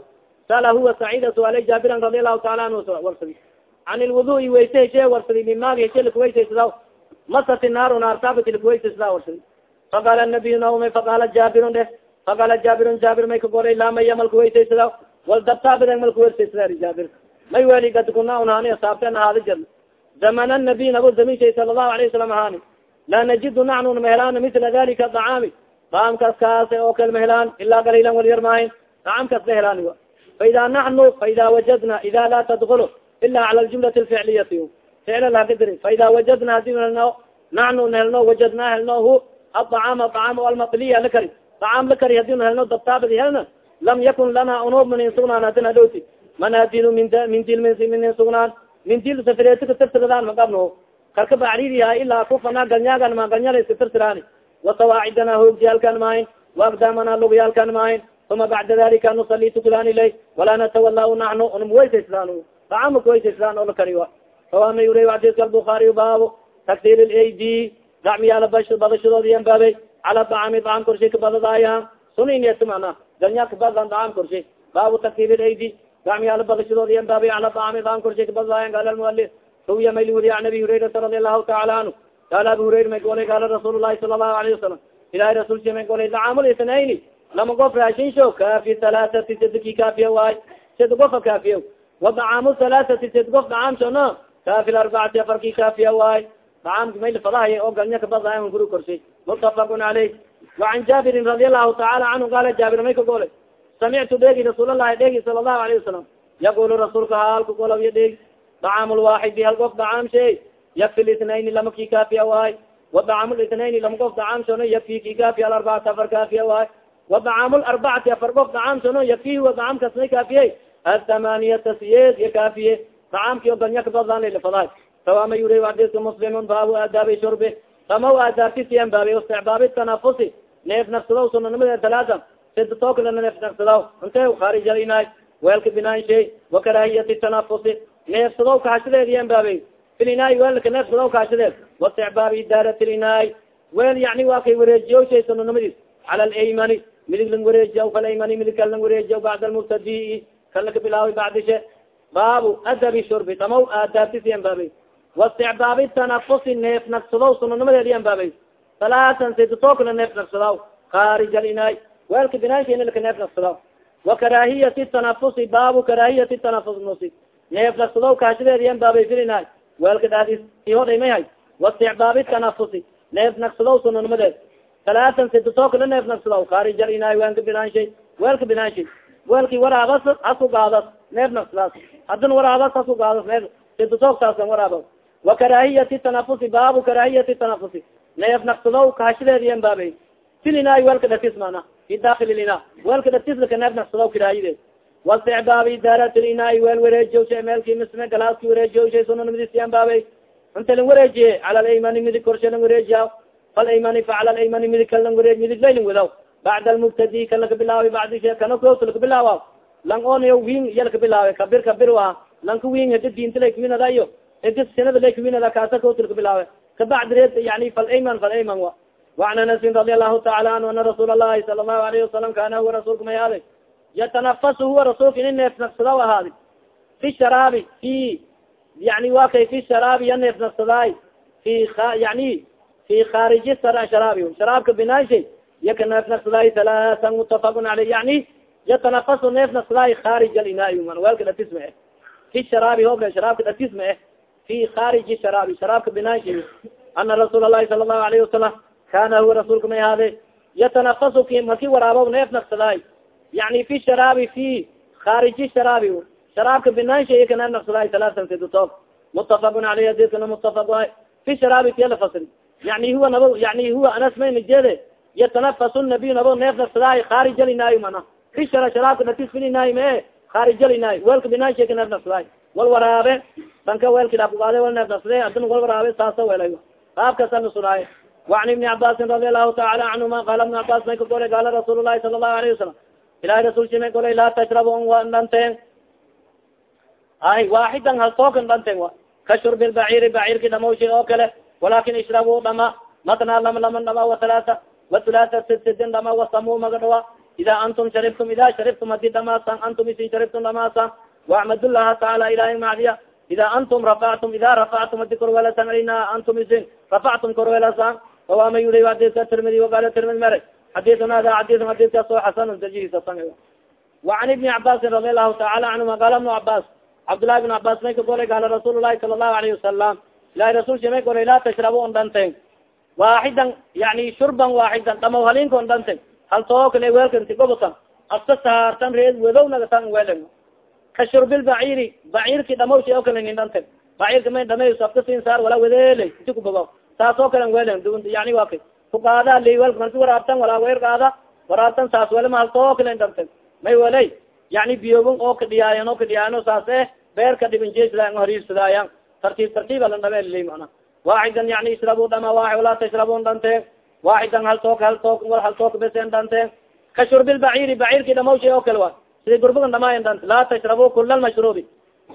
sala huwa sacida suaalay jaabiran radi alahu taala anhu warsadi an lwudui weyse heshe warsadi min maag heshe likuweysaysida masati naaru naartaabat likuweysaysida warsadi faqala nabiy nauma faqaala jaabirun deh faqaala jaabirun jaabir may kagolay laamaya malka weysaysada wal dabtaabida malka wersaysadaa i jaabir may weli gadkuna unhaani saabten ahaada jad zaman anabiy nabo zaminshay sala allahu alayh wasalam ahaani laa najidu nacnun mahelaan mila dalika dacaami daamkas kaas oo kal mahelaan ilaa galilan waliyar maahin dacaamkas la helaan faida nanu faida wajadna ida la tadkulu ila cala ljumlati lficliyati ficlal hakadir faida wajadna haddii helno nanu helno wajadna helno hu aacaam acaam almatliya lakari dacaam lakari haddii na helno dabtaabadi helna lam yakun lana unub minin sugnaan hadin hadhowti manadinu min min dil minin sugnaan min dil safireeti katirtiradaan magabno karka bacriiriyaha ilaa kufana ganyagan ma ganyala iska tirtiraani wasawaacidana hoogjiyaalkan maahin waagdaamana lugyaalkan maahin uma bacda dalika nusali tukadaan ilay walaa natawala naxnu unamaweysayslaan dacaama kuweysayslaan oo la kariwa rawama yuri xadiska albukaariy baabu takdir lad gacmiyaala badashadood yan baabay cala dacaami dacaam korshay kabadadaaya suniniyat mana ganya kabadlan dacaam korshay baabu takdir lad gacmiyaala badashadood yan baabay cala dacaami dacaam korshay kabadadaaya qaala lmualif ruwiya mayli wuriya an abi hurayrata radi allahu taala canhu qaala abu hurayra may golay qaala rasuul lahi sala allahu alayhi wasalam ilahi rasulka may golay dacaamul itnayni lama gof raashinsho kaafi halaaati sadki kaafiya waay sad gofa kaafiya wa dacaamu halaaati sad gof dacaamsho no kaafi arbacati afarki kaafiya waay dacaamka may lafadahay oo galnya kabada guri korshay mutafaqun caleyh wacan jaabirin radi allahu taala canhu qaala jaabir may ka golay samictu dheegi rasuulalahi dheegi sala allahu alayhi wasalam yaqulu rasuulka haalka golaw ya dheegi dacaam lwaaxidi hal gof dacaam shay yakfi litnayni lama ki kaafiya waay wadacaam litnayni lama gof dacaamshono yakfi ki kaafiya alarbacati afar kaafiya waay wadacaam larbacati afar gof dacaamshono yakfihi wa dacaamkas may kaafiyey athamaniyata siyeed ya kaafiye dacaamki o ganya kabadlaan lailafadahay sawama yuri adiska muslimun baabu aadaabi shurbi. Sama aadaabtisiyan baabi isticbaabi tanafusi neef nafsadaw sunanimada talaata sid tookala neef nafsadaw. Inte khaarij alinaay weelka binaan shay. Wakarahiyati tanafusi neefsadaw kahashadeediyan baabey filinaay weelka neefsadaw kahashadeed wasticbaabi idaarat linaay weel yani waa kay wareejiyo shay sunanimadiis cala alaymani midig lang wareejiya kalaymani midig kal lang wareejiya bacda almubtadii kan laka bilaawi bacdishe baabu adabi shurbi. Tamaw aadaabtisiyan baabey wasticbaabi tanafusi neef nafsadaw sunanimadeediyan baabey salaatan sidtookala neef nafsadaw khaarij alinaay weelka binaankeena laka neef nafsadaw wakaraahiyati tanafusi baabu karaahiyati tanafusnusi neef nafsadaw kaashadeediyan baabay filinaay weelka dhaadis i hodhay may hay. Wasticbaabi tanafusi neef nafsadaw sunanimadeed salaatan sidtookala neef nafsadaw khaarij alinaay weelka binaanshay. Weelka binaanshay. Weelki waraabas hasu gaadas neef nafsadaas hadin waraabas hasu gaadas neef sidtoogtaasan waraaba wakaraahiyati tanafusi baabu karaahiyati tanafusi neef nafsadaw kahashadeediyan baabay filinaay weelka dhatis mana fi dakil lina weelka dhatislaka neef nafsadaw kiraayideed wasticbaabi daaratinaay weel wareejiyawsha meelki misme galaaski wareejiyawshay sunanimidisiyan baabay inta lang wareejiye cala alaymani midig korshe lang wareejiya falaymani fa cala alaymani midig kal lang wareej midig laylin wadaw bacda almubtadi ka laka bilaawi bacdi she kana koota laka bilaawa lang onayo win iya laka bilaawe kabir kabir a lanka win hadi diinta lay sanada lakwinada kaasa kotilka bilaabe kabacd reed yani falayman falayman wa waan anasin radi alahu taala anhu ana rasuul allahi sala allahu alayhi wasalam kana huwa rasuulka may ahaday yatanafasu huwa rasuulka ini neefnafsada ahaadi fi sharaabi fi yani wa kay fi sharaabi ya neefnafsadaay fi yani fi khariji sharaabi sharaabka binaashay yaka neefnafsadaay halaatan mutafaqun aley yani yatanafasu neefnafsadaay kharij alinaai man weelka dhatis ma eh fi sharaabi hooble sharaabka dhatis ma eh fi kariji sharaabi sharaabka binaanki ana rasuul alahi sala allahu alayhi wasalam kana huwa rasuulka may ahaade yatanafasu ki marki waraabo neef nafsadaay yani fi sharaabi fi kariji sharaabi sharaabka binaansha ka neef nafsadaay salasan sidutoob mutafaqun aleyh hadiskana mutafaq ay fi sharaabi tiya lafasri yani huwa nabo yani huwa anas maynajede yatanafasu nabiy nabo neef nafsadaay kharijali mana fi shara sharaabka natis filinaayo mae khaarijalinaayo weelka binaansha ka neef nafsadaay wal waraabe danka weelki dhabugaade wal neef nafsade adina wal waraabe saasa welay qaabkaasa nasunaaye وan iبni cabاsi رadi aلlahu taala canهuma qala iبn cabas may ka golay gala rasuul الlahi sala الlahu alayه wasalam ilahi rasulki may golay laa tashrab dhanteen ay waaxidan haltookan dhanteen a ka shurb lbaciri bacirki dhamawshi oo kale walakin ishrabu dhama matna lama lama dhama وaثalaثa وaثulaثa sid sidin dhama wasamu maga dhawa ida antum sharibtum ida sharibtum hadi dhamaasaan antum isin sharibtum dhamaasaan wacmad llaha taala ilahay macdiya ida antum rafactum ida rafactum hadi korwelasaan alina antum isin rafactum korwelasaan aama yuli adika tirmidi wagala tirmid mere xadiunada xadiun xadiskaas oo xasan sajihisasan wacan ibni cabaasin radi allahu taala canhuma qaala ibnu cabaas cabdullahi ibn cabas may ka golay gaala rasuul lahi sala allahu alayhi wasalam ilahi rasulsi may golay laa tashrabu on dhanteng waaxidan yani shurban waaxidan dhamaw halinka on dhanteng hal tookale weelkanti gobotan afta saartan reed wadow nagatan weelen ka shurbilbaciri bacirki dhamawsha oo kale nin dhanten bacirka may dhamays afta sin saar wala wadeeley inti kubogo saas oo kale welen yani wa kay fukaada liwel marki waraabtan walaa weer kaada waraabtan saas wele mahaltoo kale dhanten may weley yani biyogon oo kadhiyaayan oo kadhiyaayan saas eh beerka dhibin jesla horiirsadaayan tartiib tartiib ala dhabe mana waaxidan yani ishrabu dhama waa walaa tashrabun dhanteen waaxidan hal took hal took wal hal took besen dhanteen ka shurbilbaciri bacirki dhamawsha oo kale wa sida gurbagan dhamaayan dhante laa tashrabu kula lmashrubi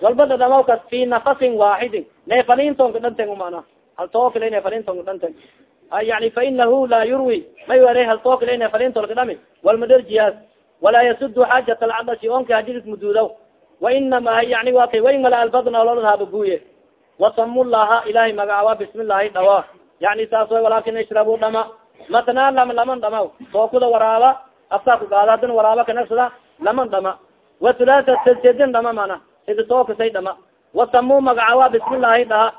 walbada dhamaw kas fi nafasin waaxidin neefalintonka dhanten mana hal tookala neefalintonka dhanten yani fainahu laa yurwi may were hal tookala neefalintolka dhami walmaderjiyaas walaa yasudu xaajat alcadashi onka hajidis muduudaw wainama yani wa kay wain mala albadna ololhaaba guye wasamullaha ilahay magacawa bismi llahi dhawa yani saas walakin ishrabu dhama. Matna lama laman dhama. Tookuda waraaba afkaa kugaada hadin waraaba kanagsada laman dhama. Wathulaata sedsedin dhama mana sidi tookasay dhama. Wasamu magacawa bismi llahi dhaha.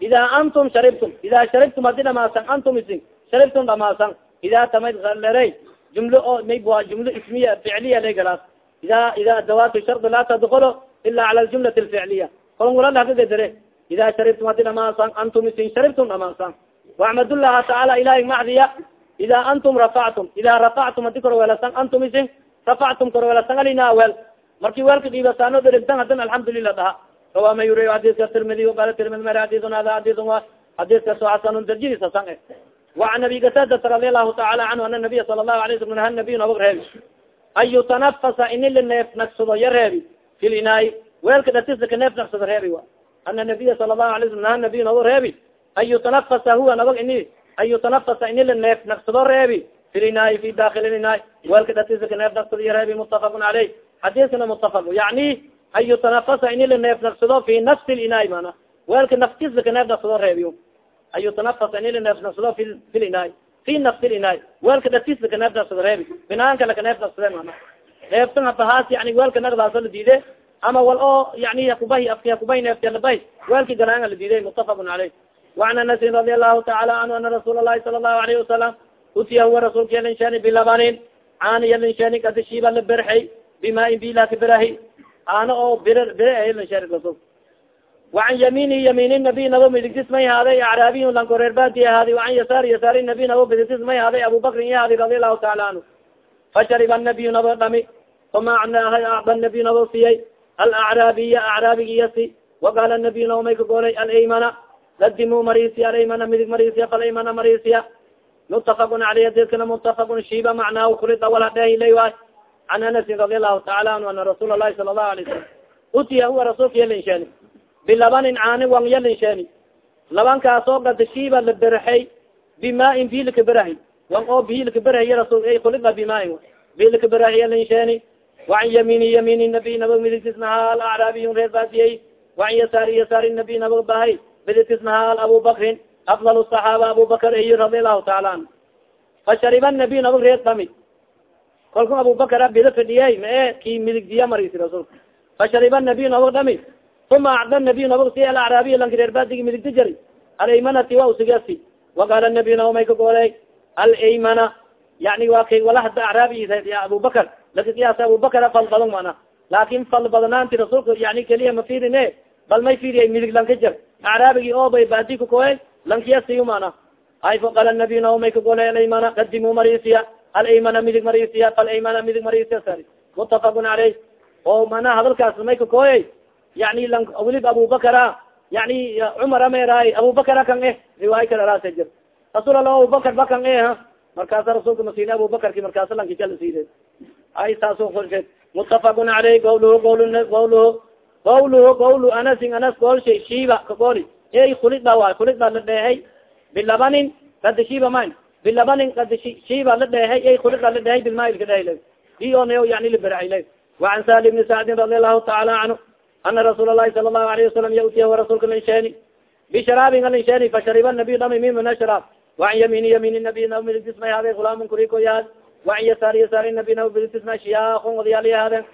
Ida antum sharibtum. Ida sharibtum hadi dhamaasan antum isin. Sharibtum dhamaasan ida tamad lere jumlo o mayba jumlo ismiya ficliya lay galaas. Ida ida adawaat shard laa tadkolo ila cala ljumlat lficliya kolon wala hakadedere ida sharibtum hadi dhamaasan antum isin. Sharibtum dhamaasan waxmad llaha tacaala ilahi macdiya ida antum rafactum ida rafactum hadi korwelasan antum isin rafactum korwelasan alina wel marki weelka dhiibasaano derigtan hadin alxamdulilah dhaha rawa ma yuri xadiska tirmidi qala tirmidi mar xadiun hada xadiun wa xadiskaso xasanun darjadiisa san e وan abi gatadata radi alahu taala canhu ana nabiya sala الlahu alay slam naha nabiy nabag reebi an yutanafasa ini la neef nagsado ya reebi fi linaay weelka datisa ka neef nagsado reebi wa ana nabiya sala الlahu alay slam naha nabiy nabag reebi an yutanafasa huwa nabag ini an yutanafasa ini la neef nagsado reebi fi linaay fi dakili linaay weelka datisa ka neef nagsado ya reebi mutafaq caleyh xadiskana mutafaq yani an yutanafasa ini la neef nagsado fi nafsi linaay mana weelka naftisa ka neef nagsado reebi an yutanafasa ini la neef nagsado fi linaay fi nafsi linaay weelka datisa ka neef nagsado reebi binaanka laka neef nagsade mana neeftan habahaas yani weelka nagdaaso la diide ama wal oo yani hakubahi afki hakubahi neeftialabahi weelki galaanga la diiday mutafaqun caleyh وan anasin radi alahu taala anhu ana rasuul الlahi sala الlahu alayhi wasalam utiya huwa rasuulka yalinshani bilabanin caana yalinshani kasi shiiba la berxay bimain bilaka berahi aana oo bir bire yalinshani rasul وan yamini yamin nabiy nabo midigtis may haaday acraabiy lanko reer badi haadi وan yasaar yasaar nabiy nabo midigtis may haaday abubakrin ya haadi radi alahu taala anhu fashariba nabiy nabo dhami fama acda nabiy nabo siyay alacraabiya acraabigiyasi waqaala nabiy nabo may ka goolay alaymana ladimu marisiya alaymana midig marisiya falaymana marisiya mutafakun aleyh adidkana mutafakun shiba macnaahu kulida wala dheehilay waay. Can anasin radi allahu taala anhu ana rasuul lahi sala lahu alay salam utiya huwa rasuulka yalinsheeni bilabanin caani wan yalinsheeni labankaasoo gada shiba la beraxey bimaain bilika berahi wan oo bilika berahiy rasul kulida bimaain bilika berahi yalinsheeni waan yamini yamini nabiy nabag midigtisnahaal acraabiyun reer baadiyey waan yasaari yasaari nabiy nabag bahay midigtisnahaal abu bakrin afdal صaxaaba abu bakr iyo radi allahu taala anhu fashariba nabiy nabag reer dami kalku abu bakr bida fidhiyey ma e ki midigdiya marisi rasulka fashariba nabiy nabag dhami uma acda nabiy nabag si alacraabiya lanka reer baadigi midigta jari alaymanati wa usigasi waqaala nabiy nabag may ka gooley alaymana yani wa kay walahada acraabi abu bakr laka kiyaas abubakar fal badan mana laakin fal badnaanti rasuulka yani keliya ma firine bal may firiya midig lanka jar acraabigi oo bay baadi kakoe lankiyasiyo mana. Ay faqala nabiy nao may kagole alaymana kadimu marisiya alaymana midig marisiya falaymana midig marisiya sari. Mutafakun caleyh oo mana hadalkaas may kakoye yani lan welib abubakara yani cumar ameeraay abubakara kan eh riwaaya kalaraasa jir rasuul ala abubakar ba kan eh markaasa rasuulka masine abubakarki markaasa lankijala siide ay korsheed mutafakun caleyh gawluhu gawl gawluhu gawluhu gawlu anasin anas goolshay shiiba ka gooli. Ey kulida waay kulida la dheehay bilabanin kadi shiiba man bilabanin kadi shiiba la dheehay ey kulida la dheehay bilmail ka dhehay iyoneo yani liberahay waan sali bni sacdin radi allahu taala canhu ana rasuul lahi sala allahu alayhi wasalam yautiya wa rasuulka linsheeni bisharaabin alinsheeni fashariba nabiy dhami min min ashraab waan yamini yamini nabiy nabigismay hade gulaamun kuriko yaad waan yasaar yasaar nabi nabigisma shiyaakun odayaal yahaden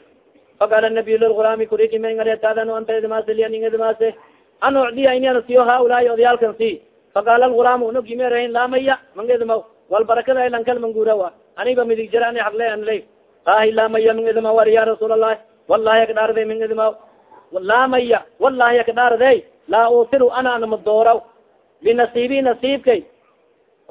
faqala nabiy lilgulaami kuriki mangaretaadan anta idmaase lianing idmaase an ucdiya iniana siyo haulaai odayaalkan si faqala lgulaam unogimerahin laamaya mangidma wal barakada ilankal mangurawa aniba midig jira ani haqle an lay ahi laamaya mangidma war ya rasuul allahi wallahi akdhaarday mangidma laamaya wallahi akdhaarday laa utiru ana anama dooraw binasiibi nasiibkay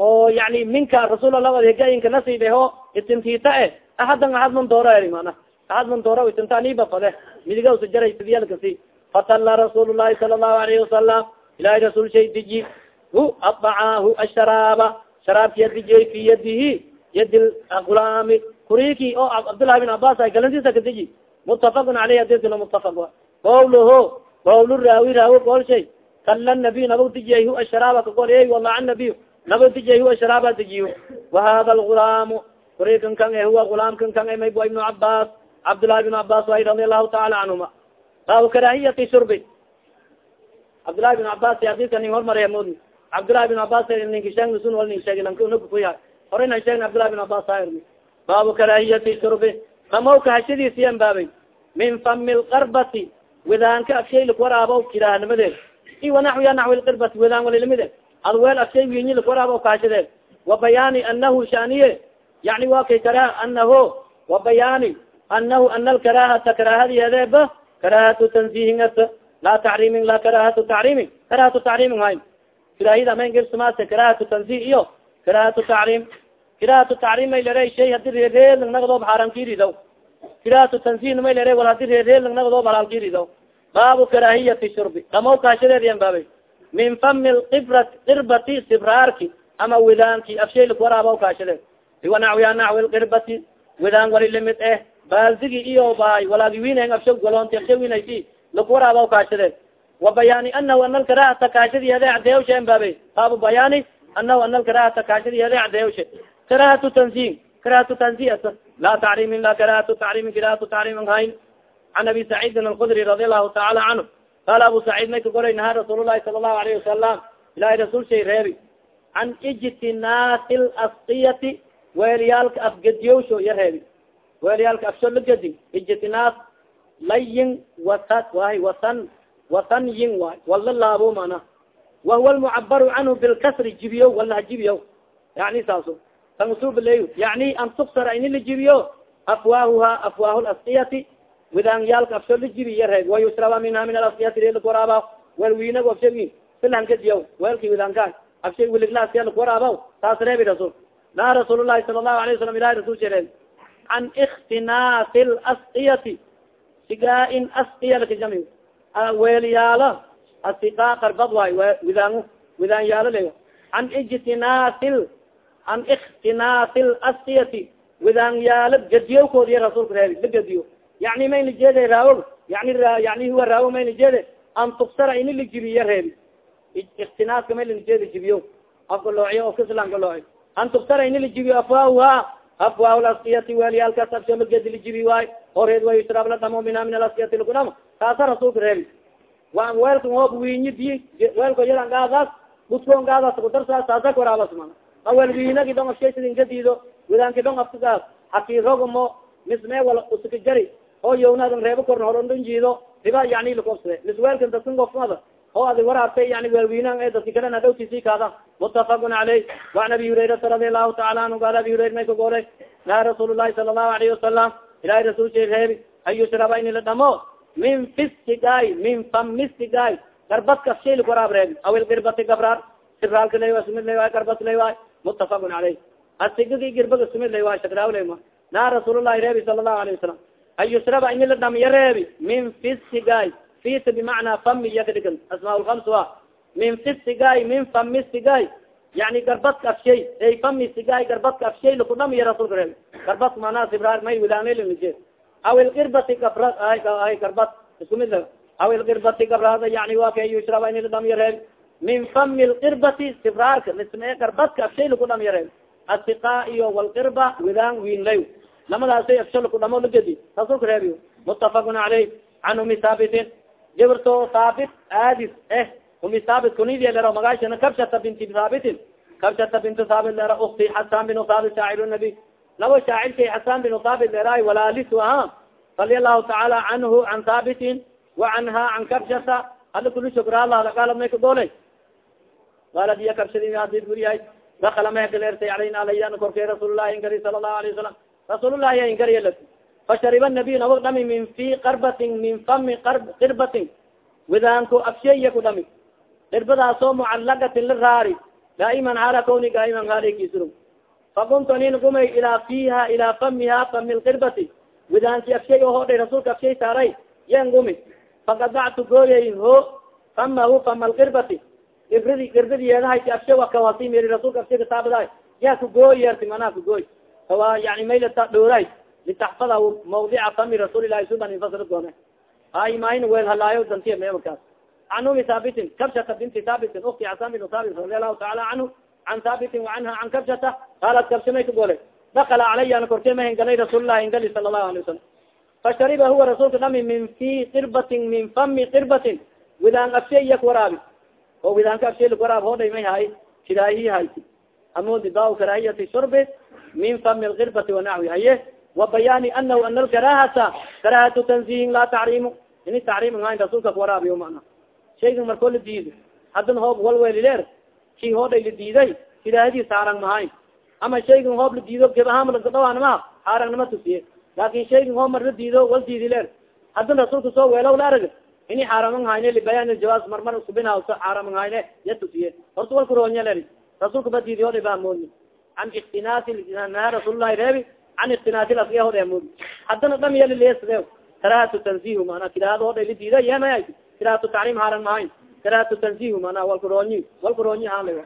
oo yani minka rasuul allah adhegainka nasiibe ho itintita e ahadan ahad man doora eri mana ahad man doora itinta aniba fade midigawsa jaray sidiyalkasi fatala rasuul lahi sala lahu alayhi wasalam ilahi rasuul shay diji hu adacaahu asharaaba sharaabkiya dijiyey fi yadihi yadi gulaami kuriki oo cabdllahi bin cabas ay galantiisa ka diji mutafakun aleyh adikana mutafak qawluhu qawl raawi raawi gool shay kala nabiy nabag dijiyay hu asharaaba ka gol ey walaca nabiy nabag dijiyay hu asharaaba dijiyo wahada lgulaamu kurikan kan huwa gulaamkan kan e ibnu cabas cabdullahi bin cabas way radi allahu taala canhuma baabu karahiyati shurbi. Cabdillaahi bin cabas adika ning hormariya mud cabdillahi bin cabas ninki sheeg sun wal ning sheeg lanka unaga kuya. Hore nan sheegna cabdillahi bin cabas ayrni baabu karahiyati shurbi. Kamawka hashadiisiyan baabay min fami lqarbati widaanka afshay lakwaraabo kiraahnimadeed i wanaxwiya naxwi lqirbati widaan walilamide ad weel afshay winyi lakwaraabo kahashadeed wa bayaani anahu shaniye. Yani wa kay kara anaho wa bayaani anahu ana alkarahata karahadiyeedeeba karahatu tanzihinat laa tacriimin la karahatu tacriimin karahatu tacriimin hay kirahida man girsamaase karahatu tanzih iyo karahatu tacriim kirahatu tacriim may lere shay hadi reereel lang nagdoob xaaraamkiridaw kirahatu tanzihna may lere wal hadi reereel lang nagdoob halaalkiridaw baabu karahiyati shurbi dhamaw kaashadeediyan baabay min fami lqibrat qirbati sibraarki ama widaanki afshaylik waraabaw kaashadeed iwa naxwiya naxwi lqirbati widaan wali limid eh baaldigi iyo baay walaagi winang afsha galonti afsha winaysi lakuwaraabaw kaashade wa bayaani anahu ana alkarahata kaashadiyeede cadeewshe baabe baabu bayaani anahu ana alkarahata kaashadiyeede cadeewshe karahatu tanzih karahatu tanzih laa tacriimin la karahatu tacriimin karahatu tacriimin hayn can abi saciidin alkudri radi allahu taala canhu qaala abu saciid may ka goray nahaa rasuul lahi sala allahu alayhi wasalam ilahay rasuul shay reebi. Can ijtinaasi lasqiyati weelyaalka afgediyowsho iyo reebi weelyaalka afsho lagedi ijtinaas layin wasa waay wasan wasan yin waay wala laabo mana wahuwa lmucabaru canhu bilkasri jibiyo walaha jibiyo. Yani saaso tan usubaleyo yani an tuksara ini la jibiyo. Afwaahuha afwaahu lasqiyati widaanyaalka afsho la jibi iyo reeb wayusraba minha min alasqiyati lakwaraaba wel wiinag afsha win silankadiyo weelki widaanka afsha wiliglaasiya lakwaraaba taas reebi rasul. Naha rasuul sala allahu alayه wasalam ilahi rasul shareen can ikhtinaasi lasqiyati sigaa-in asqiya lakajami weelyaalo asiqa qarbad waay widaan widaan yaalo le can ijtinaasi an ikhtinaasi lasiyati widaan yaalla gadiyowkood iya rasuulka reebi la gadiyo yani mayna jeede raawo yani yani huwa raawo mayna jeede an tuksara ini la jibiya reebi iktinaaska may lana jibiyo afka loociyo ofka islaamka looci an tuksara ini la jibiyo afwahuha afwah lasiyati weelyaalkaas afsho la gedi la jibi waay horeed wa yushrab la dhamo mina min alasiyati laku dhamo taasa rasuulka reebi wa weelka hoob winyi di weelko yadan gaadaas buskon gaadaas kudarsaas taasa koraabas mana awel winagi dhong afshay sidin gadido widaanki dhong afkagaas hakirogamo mismee wala usika jari oo yownadan reebo korna horondon jiido riba yani lakobsade mis weelkan dadkan gofmada oo adi waraabtay yani welwinan e dadki kalena dhowtisi kaada. Mutafaqun caleyh waan abi hurayrata radi allahu taala anhu gaal abi hurayra may ka goolay naha rasuul lahi sala allahu alayhi wasalam ilahay shay reebi an yushraba ini la dhamo min fistigaay min famistigaay garbadka shayl waraab reebi awil girbati gabraar siraalka lay sumid lay waay garbad lay waay mutafaqun caleyh asigadi girbaga sumid lay waay shakraawlema naha rasuul lahi reebi sala allahu alayhi wasalam an yushraba ini la dhamiya reebi min fistigaay fita bimacnaa fami iya kadhigan asmaa lkams wa min fi sigay min fami sigay yani garbadka afshay ay fami sigay garbadka afshay lakudhamiya rasulka reeb garbadka manaa sibrar may wilaanlje aw ilgirbati gabra garbad isku mid aw ilgirbati gabrada yani wa ka yushraba ini ladhamiya reeb min fami lgirbati sibraarka lisme garbadka afshay lakudhamiya reeb asiqa iyo walgirba wilaan wiinlay lamadaasay afsho lakudhamo lagedi rasulka reebi mutafaqun caleyh can umi haabitin gabarto haabit aadis eh umi haabit kunidi lero magaashana kabshata binti haabitin kabshata bintu haabit lera ukti xasan bin haabit shaacir nabi labo shaacirkay xasan bin haabit leraay walaalisu aha radia allahu tacaala canhu can haabitin wa canha can kabshata. Hada kuli shukraalada qaalad may ka goolay qaalad iya kabshadi guriyahay dakala mahgaleertay alayna alayana korkay rasuullahi inkari sala allahu alayه wasalam rasuulullahi inkariya fashariba nabiy nabag dhami min fi qarbatin min fami qirbatin widaanko afsheya ku dhami qirbadaasoo mucallagatin la raari daa'iman hala kawni daa'iman halekisuru fakuntu nin gumay ilaa fiha ilaa famiha fami lqirbati widaanki afshay o hodhay rasuulka afshay saaray yan gumi fakadactu gooyay ho famahu fama lqirbati ibridi qirbidi yeedahayti afshay wakawasi meri rasuulka afshay kataabadaay yaa ku gooy yerti manaa ku gooy kawa yani maylata dhooray litaxfada mawdica fami rasuuli lahi suban infasir doone ay mayn wel halaayo dantiya meelkaas can umi haabitin kabshata binti haabitin ukti xasan bin haabit radi allahu taala canhu can haabitin wacanha can kabshata qaalat kabsha may ka gole dakala calaya ana kortee ma hingalay rasuulilahi hingali sala allahu alay wasalam fashariba huwa rasuulka dhami min fi qirbatin min fami qirbatin widaan afshe iyak waraabi oo widaanka afshe lik waraab hodhay may hay kiraahi hayti amodi ba karaahiyati shurbi min fami lqirbati wanaxwi haye وabayani anahu ana alkarahata karahatu tanzihin laa tacrimu ini tacriim hayn rasuulka kuwaraabiyo mana shaygan markoo la diido hadan hoob walwelileer ki hoodhay la diiday ilaahadii saarang mahayn. Ama shaygan hoob la diido gebahamalakadhawaan ma xaaragnima tusiye. Laakin shaygan hoob mar la diido wal diidi leer. Hadan rasuulka soo weelaw la arag ini xaaraman hayne libayan jawaaz marmar subina xaaraman hayne ya tusiye. Horta walka roonya ler rasuulka ba diidi hodhay baamoodni an iktinaasi naha rasuullahi reebi an iktinaasilasya hod mud haddana dham yalilesde karahatu tanzih mana kiraahada hodhay lidiida yema kirahatu tacliim haran mahayn karahatu tanzih mana walkaroonyi walkaroonyi hala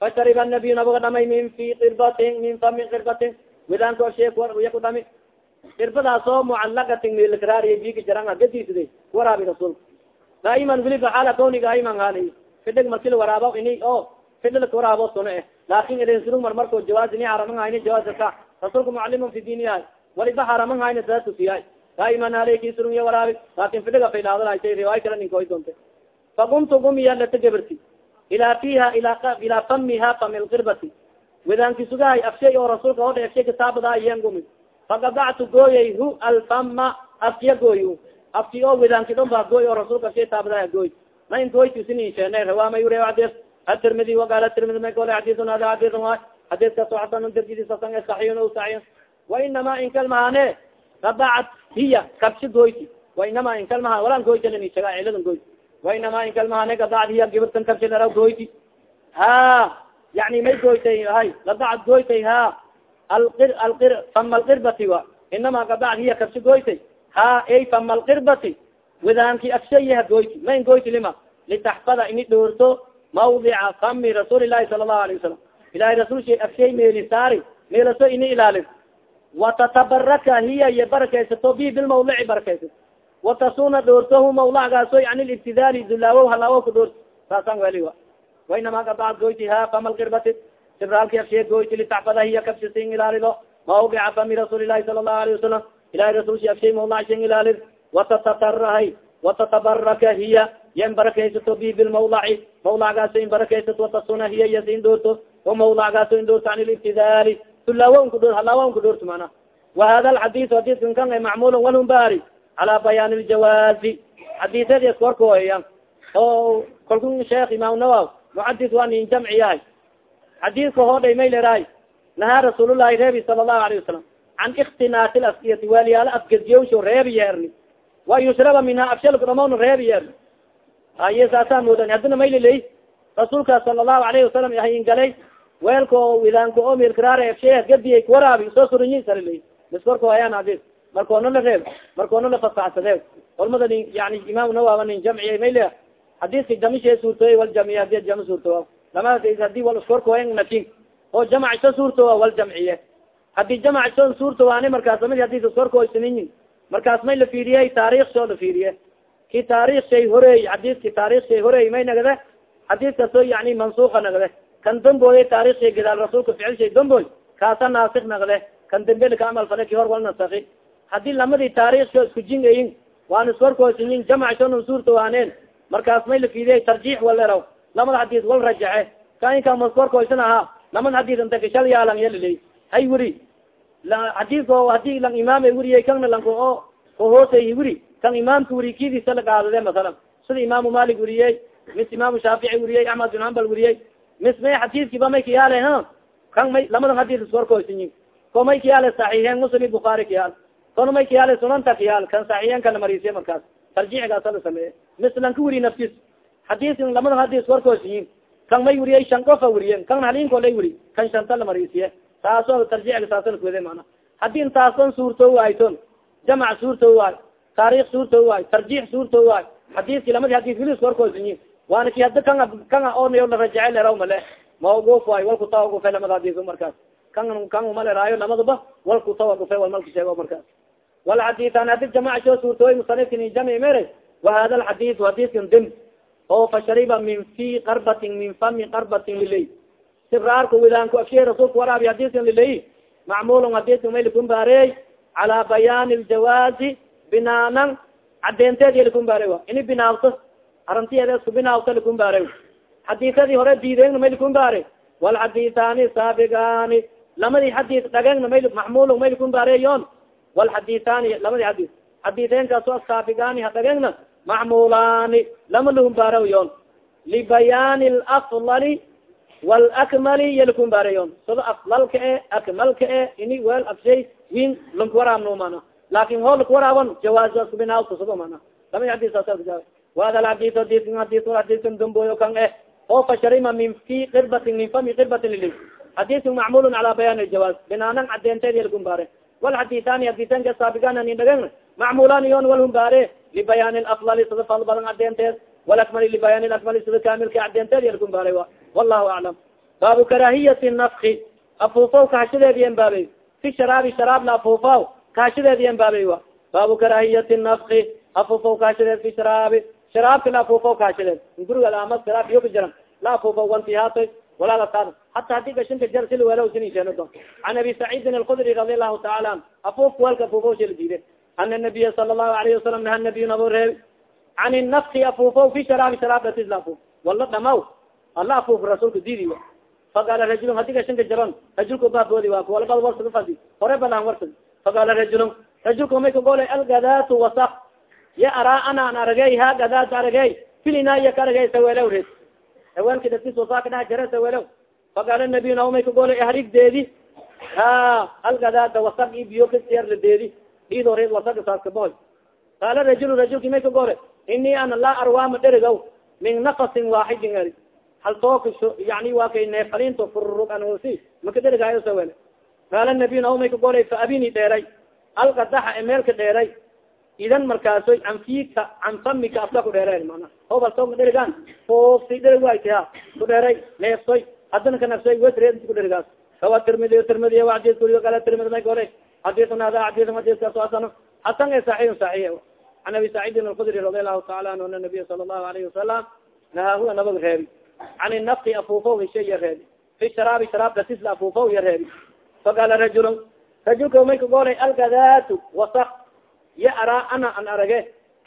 fashariba nabiy nabaga dhamay min fi qirbatin min fami qirbatin. Widaanko sheekya ku dhami qirbadaasoo mucalagatin milkraariya bigi jaranga gadisde waraabi rasuulka daa'iman wiliba xaala kawniga aiman hali fidhig markila waraabo ini o fidhilka waraabo suna eh. Laakin idinsuru mar marko jawaaz ini haraman hayni jawaazka rasulka mucalimun fi diin yahay waliba haraman hayna daa tusiyahay daa'iman haleykisurun ya waraabi laakin fidhiga faydhaadalahay riwaay kala ninkoy doonte faqumtu gumiya lata gabarti ilaa fiha ilaa famiha fami lqirbati widaanki sugahay afshay oo rasuulka hodha afshay kitaabada iyan gumi fakadactu gooyay hu alfama afkiya gooy afki oo widaanki dhon ba gooy oo rasuulka afshay taabada gooy ma in gooytusininsheene rawaama yure adis atirmidi waqaala tirmidi may kole xadisun hada xadisun waay xadiskaas xasan darjidisasan o saxiix wainama inkalmahane rabacat hiya kabsi goyti wainama inkalmaha walaan goytanini shaga ciladan goy wainama inkalmahane gadacat hiya gibirtan kabsi lera goyti ha yani may goytay hay gadacat goytay ha alqir alqir fama wa inama gadacat hiya kabsi goytay ha ay fama alqirbati widaanki goyti mayn goyti lima litaxfada ini dhoorto mawdica fami rasuuli lahi sala allahu alayه wasalam ilahay rasul shay afshay meeli saari meelaso ini ilaalin. Watatabaraka hiya iyo barakaysato bi bilmawlici barakaysato watasuna dhoortohu mawlacgaaso yani libtidaali dulaawo halaawo ku dhoort saasan weli a wainama gabacad goytiha fama lkirbati sibraalki afshe goyti litacfada hiya kabsisin ilaalido mawqica fami rasuuli lahi sala allahu alayhi wasalam ilahi rasulshi afshay mawlacsin ilaalid watatatarahay watatabaraka hiya yan barakaysato bi bilmawlaci mawlacgaaso in barakaysato watasuna hiya iya sin dhoorto o mawlacgaaso in dhoorto an libtidaali dulaawo n kudhoor halaawa n kudhoorto mana wahada alxadisu hadiskan kan macmul walhum baari cala bayaan ljawaazi xadiisyadi iskorkooya oo kalku sheekh imaam nawaw muxadis waa nin jamci yahay xadiiska hoodhay may leraay nahaa rasuulullahi reebi sala allahu alayhi wasalam can iktinaati laskiyati waaliyaala afgediyowsho reebi yeerni wa yushraba minha afshalku dhamawn reebi yeerni aye saasaa moodan haddina mayliley rasuulka sala allahu alayhi wasalam hayin galay weelka o widaanka o milkraar afshe gadiya kuwaraabi soo surinyi saliley miskorko hayaan hadis. Markoona la reeb markoona la fasaxsade olmada nin yani imaam nawawa nin jamciya mayle hadiska jamishe suurtooy wal jamiye hadi jama suurtooa lama haddii wal iskorkoen nakin oo jamac isa suurtooa wal jamciye haddii jamac so suurtowaani markaas mid hadis iskorkoysinin markaas may la fiiriyey taarikh soo la fiiriye ki taarikh shay horeey hadiski taarikh shay horeey may nagade hadis kaso yani mansuuka nagde kan damboye taarikh shay gadaal rasuulka ficil shay damboy kaasa naasik nagde kan dambe laka amal fale ki hor wal nasaki haddii lamadii taarikhso isku jingayin waan iswarkoosinin jamacshona suurta waaneen. Markaas may la fiidiyay tarjiix waleraw lamada xadiis wal rajace. Kainka maswarkoysan ahaa lamada xadiis inta kashal yaalan yaliley hay wuri. Xadiisko haddii lang imaam wuriye kana lanko o kohoosay wuri. Kan imaamka wuri kidisa la gaadade masalan. Sida imaamu malik wuriyey mis imaamu shaafici wuriyey axmed bin hambal wuriyey mis may xadiiskiba may kayaale kan may lamadan xadiis iswarkoysiyin ko may kayaale saxiixeen muslim bukaari kayaal kon may kayaale sunanta kayaal kan saxiixeen kana marisiye markaas tarjiixgaasa la sameeye mislan ka wuri naftis. Xadiiskan lamada hadis warkoosiyin kan may wuriyey shan kofa wuriye kan halinko lay wuri kan shanta la marisiye taaso tarjiixga saasa lakuwede mana. Hadii intaason suurto waayton jamac suurto waay. Taarikh suurto waay. Tarjiix suurto waay. Xadiiski lamadi hadis wilis warkoosiyin waana ki hada kanga kanga onayo la rajace leraw male maoguf waay walku tawagufe lamada hadis markaas. Kan kan umaleraayo lamadaba walku tawagufe wal malka sheego markaas. Walxadiian hadi jamac soo suurtooy musanifkin jami mere wahada alxadiis hadiskan dem. Oo fashariba min fi qarbatin min fami qarbatin liley sibraarka widaanku afshe rasulka waraabi hadiskan liley macmulun hadiskan may likumbaarey cala bayaani ljawaazi binaanan. Cadeynteedi likumbaare a ini binaawto arantiyeeda isku binaawto likumbaare xadiisadii hore diideyna may likumbaare walxadiisaani saabigaani. Lamadii xadiis dhagegna may macmulun may likumbareyon walxadiiثaani lamadi xadis xadiieenkaaso asaabigaani hadhagegna macmulaani lama lahumbaarayon libayaani laflali walakmali yalkumbaarayon sado aflalka e akmalka e ini wel afshay win lankawaraabnomana laakin ho lakawaraabon jawaazkubinaawtasado mana lamadi xadiis wada adis adis adiskan damboyo kan e oo fasharima min fi qirbatin min fami qirbatin lili xadiiskan macmulun cala bayaan ljawaaz binaanan cadeynteed yalkumbaare walxadiiثaani hadiisanka saabigaani dhagan macmulaan yon walhumbaare libayaan aflali sida fal badan cadeenteed walakmali libayaan akmali sida kamilka cadeenteed yalkumbaare a wallahu aclam baabu karahiyati nafki afuufaw kahashadeedi embaabey fi sharaabi sharaab la afuufaw kahashadeedi embaabey wa. Baabu karahiyati nafki afuufaw kahashadeed fi sharaabi sharaabka la afuufaw kahashadeed guriga ama sharaab iyo kajiran la afuufaw wantihaatoy walaa hata haddii gashinka jar sila wela sinisheeno an abi saciidin alkudri radi allahu taala an afuufka welka afuufo shila diide ana nabiya sala allahu alayhi wasalam naha nabiy nabo reebi can nafki afuufo fi sharaabi sharaab datis la afuuf wala dhamaw ala afuuf rasuulka diidi faqaala rajulun haddii gashinka jaron rajulka baaboodi waa kuwalabad warsada fadi. Hore balaan warsad faqaala rajulun rajulka may kagolay algadaatu wasak ya araa ana an aragey ha gadaatu aragey filina iya ka aragey sawelew red haweenka datis wasaa ka dhaha jara sawelew faqaala nabiy naomay kagolay harigdeedi ha algadaada wasak i biyo kasiyarladeedi ido reed wasaga saaskaboy qaala rajul rajulki may kagole ini ana laa arwaama dherigaw min nafasin waaxidin eri hal tooka yani waa kay neefalinto fururug ansi maka dherigaayo sawele qaala nabiy naomay kagolay fa abini dheeray algadaxa emeelka dheeray idan markaasoy canfika can famika afka ku dheere mana hobal toog dherigan foofsi dherig wayta ku dheeray neefsoy hadana ka nafsay wesreedkudherigaas rawa tirmidiy tirmidiy adis kuriyo kala tirmidi may gore xadisun hada xadisun xadiskaas hasan hasan e saxiixun saxiix an abi saciidin alkudri radi allahu taala anhu ana nabiya sala allahu alayhi wasalam nahaahua nabag reebi can nafti afuufo hishay ya reebi fi sharaabi sharaabka sisla afuufo ya reebi faqala rajulun rajulka may kagolay algadaatu wasak ya araa ana an arage.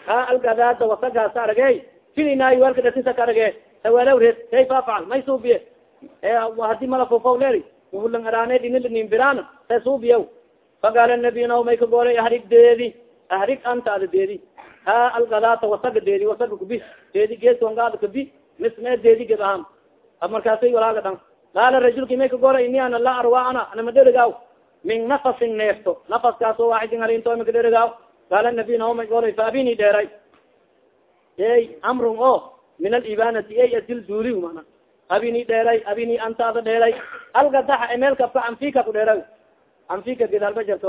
Ha algadaata wasagaasa arage. Filinaayi walka dasisa ka arage. Sawalaw reed kayfa afcal may suubiye haddii mala fuufaw leeri ulang araane dinininbirana sa suubiyaw faqaala nabiy naw may kagolay ahrig deedi. Ahrig anta ada deedi. Ha algadaata wasaga deedi wasaga kubi deedi geesongaada kabi misme deedi ged aham markaasay walaaga dhan qaala rajulki may kagolay ini ana la arwa ana anama dherigaw min nafasin neefto. Nafaskaaso waaidin halinto maka dherigaw qaala nabiy naw may golay faabini dheeray ey amrun o min alibanati ey adil zuuli mana abini dheeray abini antaada dheeray algadaxa emeelkafka anfika ku dheeray anfika gidalba jarto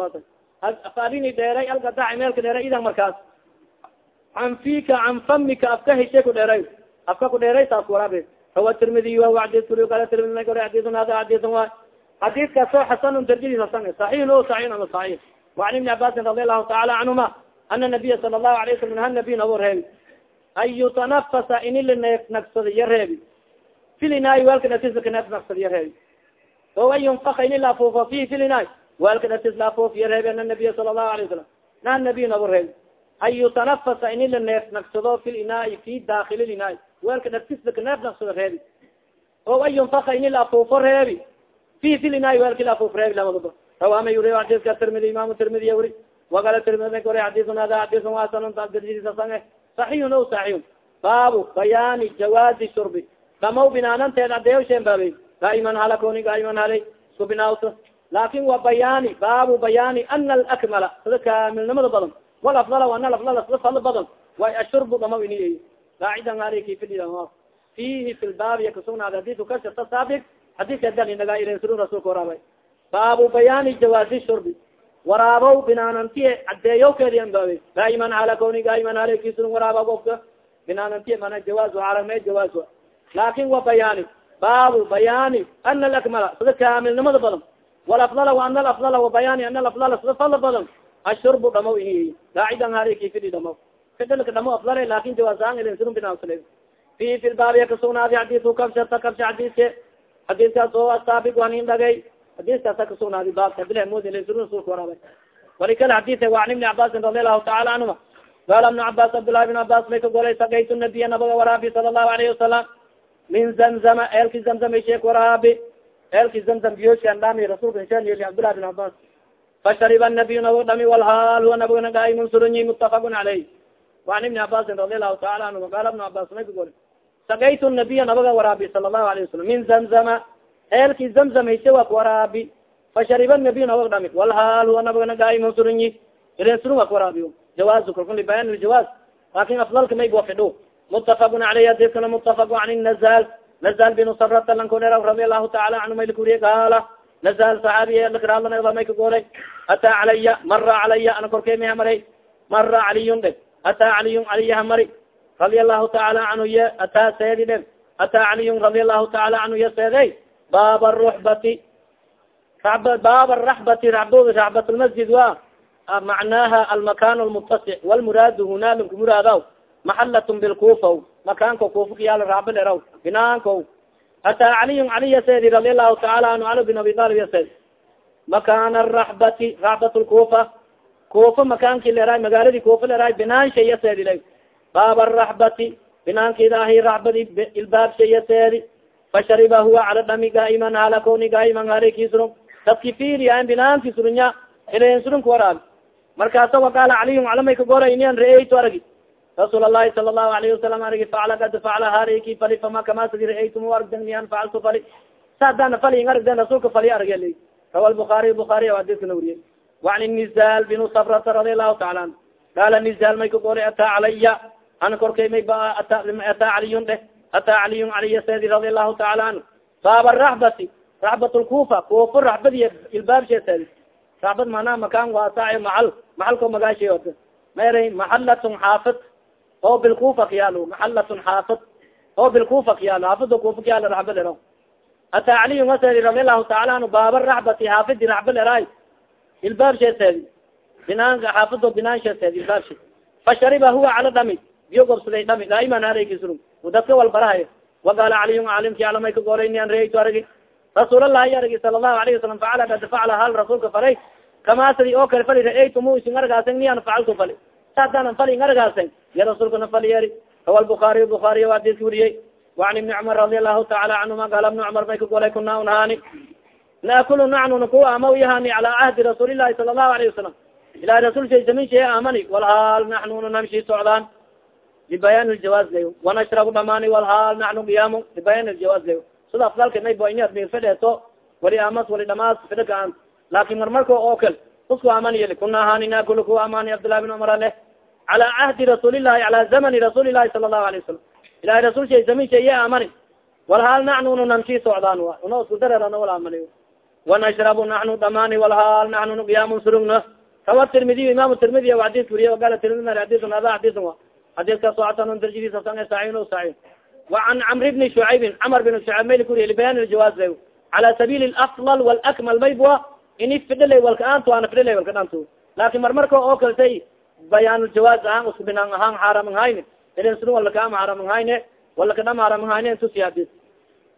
abini dheeray algadax emeelka dheeray idan markaas anfika an famika afka heshe ku dheeray afka ku dheeray saas warabe rawa tirmidiy wa adis kuli kala tirmidi may kore xadisun hada xadisun wa xadiiskaas oo xasanun darjadiis hasan saxiix o saxiix ama saxiix وan ibni cabaasin radi allahu taala canhuma ana nabiya sala الlahu alayه wasalam ha nabiy nabo reebi an yutanafasa ini laneef nagsado ya reebi filinaay walka datis kaneef nagsado ya reebi o an yunfaka ini laafuufo fi filinaay walka datis laafuuf ya reebi ana nabiya sala الlahu alayه wasalam na nabiy nabo reebi an yutanafasa ini laneef nagsado filinaai fi dakili linaay walka datis kaneef nagsado reebi o an yunfaka ini laafuufo reebi fi filinaay walki laafuuf reebi lamadaba rawama yuri xadiska tirmidi imam tirmidi wuri wakala tirmidi kore xadisun hada xadisun hasanun tadirjisasan saxiixun o saxiixun baabu bayaani jawaazi shurbi damaw binaananteed adeeyo sheen baabay gaiman halakoni gaiman halay isku binaawto laakin wa bayaani baabu bayaani ana alakmala sida kaamilnimada badan walafdala ana lafdala sida fadl badan way ashurbu damaw ini qaacidan aliki fidida fihi fi lbaabi kasugnaada hadisu kashata saabik hadika dali nagaa irensurun rasulka waraabay baabu bayaani jawaazi shurbi waraabow binaanantiye cadeeyowkeedi anbaabe gaiman ala koni gaiman alkisun waraaba ofka binaanantiye mana jawaaz arame jawaaz laakin wa bayaani baabu bayaani ana alakmala sida kaamilnimada badan walafdala ana alafdala wa bayaani ana alafdala sida fadla badan ashurbu dhamaw ini gaacidan haliki fidi dhamaw fidilka dhamo afdale laakin jawaazaan ilinsurun binaansa fi fi lbaabiya kasugnaadi xadisu kabshata kabsha xadiiske xadiiskaas oo asaabiq wanin dhagay xadiiskaasa kasugnaadi baabka bilmud rasulka waraabay wali kale xadiise wa an ibni cabaasin radi allahu taala canhuma qaala ibnu cabaas cabdullahi bin cabas may ka golay sakaytu nabiya nabaga waraabi sala allahu alayhi wasalam min zamzama eelki zamzam sheek waraabi eelki zamzam biyoshan dhami rasulka inshan yeli cabdullahi bin cabas fashariba nabiy nabag dhami walhaal huwa nabagana gaimun surunyi mutafaqun caleyh waan ibni cabaasin radi allahu taala canhuma qaala ibnu cabas may ka golay sakaytu nabiya nabaga waraabi sala allahu alayhi wasalam min zamzama eelki zamzam hise wak waraabi. Fashariba nabiy nabag dhami walhaal huwa nabagana gaimun surunyi ilen surun wak waraabi. Jawaz kalkun libayan ljawaz laakiin afdalka may wafidho mutafaqun aleyh adikana mutafaq an nazal nazal bin sarata lankodera radi allahu taala canhu may lakuriye gaala nazal saxaabiye lakraadlanada may kagolay ataa calaya mara calaya ana korkey may hamaray mara caliyun dhe ataa caliyun caliya hamari radia allahu taala canhu ye ataa seedi dhe ataa caliyun radia allahu taala canhu ye seeday baab ruxbati baab raxbati raxbat lmasjid wa macnaha almakan lmutasic walmuraadu huna linku muraadaw maxalat bilkufa makaanko kufa kayaal raabaderaw binaanko ataa caliyun cali yaseedi radi allahu taala anhu ali bin abi talib yaseed makan raxbati raxbat lkufa kufa makaanki leeraay magaaladi kufa leeraay binaansha yaseedi la baab raxbati binaankidahi raxbadi ilbaabsha yaseedi fashariba huwa cala dhami gaiman hala koni gaiman halkisurun dadki firiyan binaanki surunya ilen surunka waraab markaasa waqaala caliyun calamay kagora inian ra'eytu aragi rasuul allahi sala allahu alayhi wasalam aragi facala kad facala hariki fali fama kama sadi ra'eytum aragden mian facaltu fali. Saadana fali in aragden rasuulka fali arag rawa lbuaariy buaariy adiskana wuriye waan nizal binu sabrata radi allahu taala an. Qaala nizal may kagora ataa calaya ana korkay may ataa caliyun dheh ataa caliyun caliya sedi radi allahu taala anhu. Baaba raxbati raxbat lkufa kufa raxbadiy ilbaabshe sedi raxbad manaa makaan waasac macal maxalko magaashay ota mera maxalatun xaafid oo bilkufa kayaalo maxalatun xaafid oo bilkufa kayaalo xaafida kufa kayaalo raxbad ero hataa caliyu masedi radi allahu taala anhu baaba raxbati xaafidi raxbal eraay ilbaabsheeseedi binaanka xaafado binaansheeseedi ilbaabshe fashariba huwa cala dhami biyo gobsaday dhami daaiman hareykisuru dadka wal barahay waqaala caliyun calimki alamay ka goolay an reeytu aragi rasuulallahi aragi sala allahu alayhi wasalam facala kad facala hal rasuulka falay kama sadi oo kale fali ra-aytumu isin argaasen niyan facaltu fali saasaanan fali in argaasen ya rasuulkana fali yeri rawa lbukaariy bukaariy waa diska weriyey وan iبni cmar radi alahu taala canهuma gaala بni cmar may ka golay kuna unhaani naakulu nacnuna ku amaw yahani cala cahdi rasuuli lahi sala الlahu alayه wasalam ilahi rasul shay samin shay amani walhaal naxnuna namshi socdaan libayan ljawaz lay wanashrabu dhamani walhaal nanu iyam libayan ljawaz lay sida afdalka naybo inya mir fidheeto wali amas wali dhamaas fidhakaan laakin mar marko okal usku aman yeli kuna ahaninakulu ku amani cabdillahi bin cumar aleh cala cahdi rasuulillahi cala zamani rasuuli lahi sala allahu alayh wasalam ilahi rasul shay zamin shay iya amani. Walhaal nacnu nu namshi socdaan wa. Una isku darerana wal amani wanashrabu nacnu dhamani walhaal nacnu nu qiyaamun surugna kawa tirmidiy imam tirmidiy wa xadis wuriye wagala tirmidi adis ada adisan wa adiskaas aatan darjidiisa san sain sain وan cmr bni shucaybin cmar bin shucayb mayl kuriye libayan ljawaz la cala sabil afdal walakmal maybua ini fidhila walka aanto ana fidhila walka dhanto laakin marmarka oo kaltay bayaanljawaz ahaan usku binaan ahaan xaaraman hayne irin suru wala kaama haraman hayne wala kadham haraman hayne tusi hadis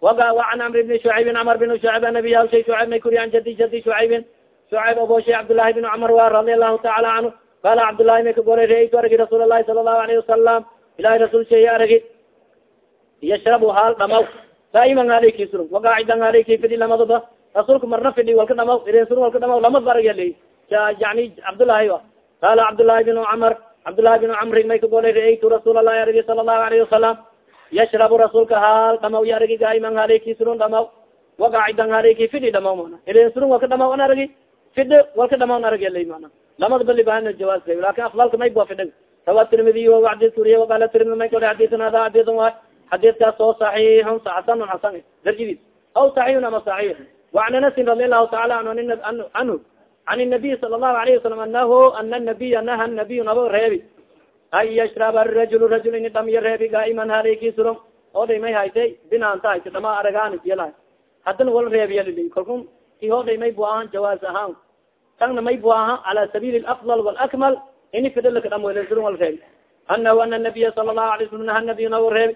waga وan cmr bni shucaybin cmar bin shucayb anabiya shay shucayb may kuriye an jadi jadi shucaybin shucayb aboshay cabdالlahi bin cmar wa radi alahu taala canhu qala cabdالlahi may ka goray reeytu aragi rasuul الlahi sala الlahu alayه wasalam ilahi rasul shey aragi yashrabu haal dhamaw daa'iman haleyki sur wagaacidan haleyki fidi lamadaba rasuulka marna fidhi walka dhamaw irin sur walka dhamaw lamad arag yali yani cabdالlahi a qala cabdالlahi bin cmar cabdالlahi bin cmri may ka golay raeytu rasuul الlahi aragi sala الlahu alayه wasalam yashrabu rasuulka haal dhamaw ya aragi daa'iman haleyki surun dhamaw wagaacidan haleyki fidhi dhamaw mana irin surun walka dhamaw an aragi fidhi walka dhamaw an arag yali mana lamadaba libahana jawaaska laakiin afdalka may bua fidhig rawa tirmidiy wadi suriye waqala tirmidi may kole xadian hada xadian wa xadiidkaas oo saxiixun xasanun xasan darjadiis aw saxiixun ama saxiix waan anasin radi allahu taala anhu an nabiy sala allahu alayhi wasalam anahu ana nabiya naha nabiy nabo reebi an yashraba rajul rajul ini dhamiyo reebi gaaiman halaykisuron oo dhamay haytay binaanta hayta dhama aragaan iyalaha hadana wala reebiya lili kalkun ki ho dhamay bu ahaan jawaas ahaan tangna may bu aha cala sabil afdal walakmal ini fidalaka dham welsuron wal reebi anahu ana nabiya sala الlahu alay slam naha nabiy nabo reebi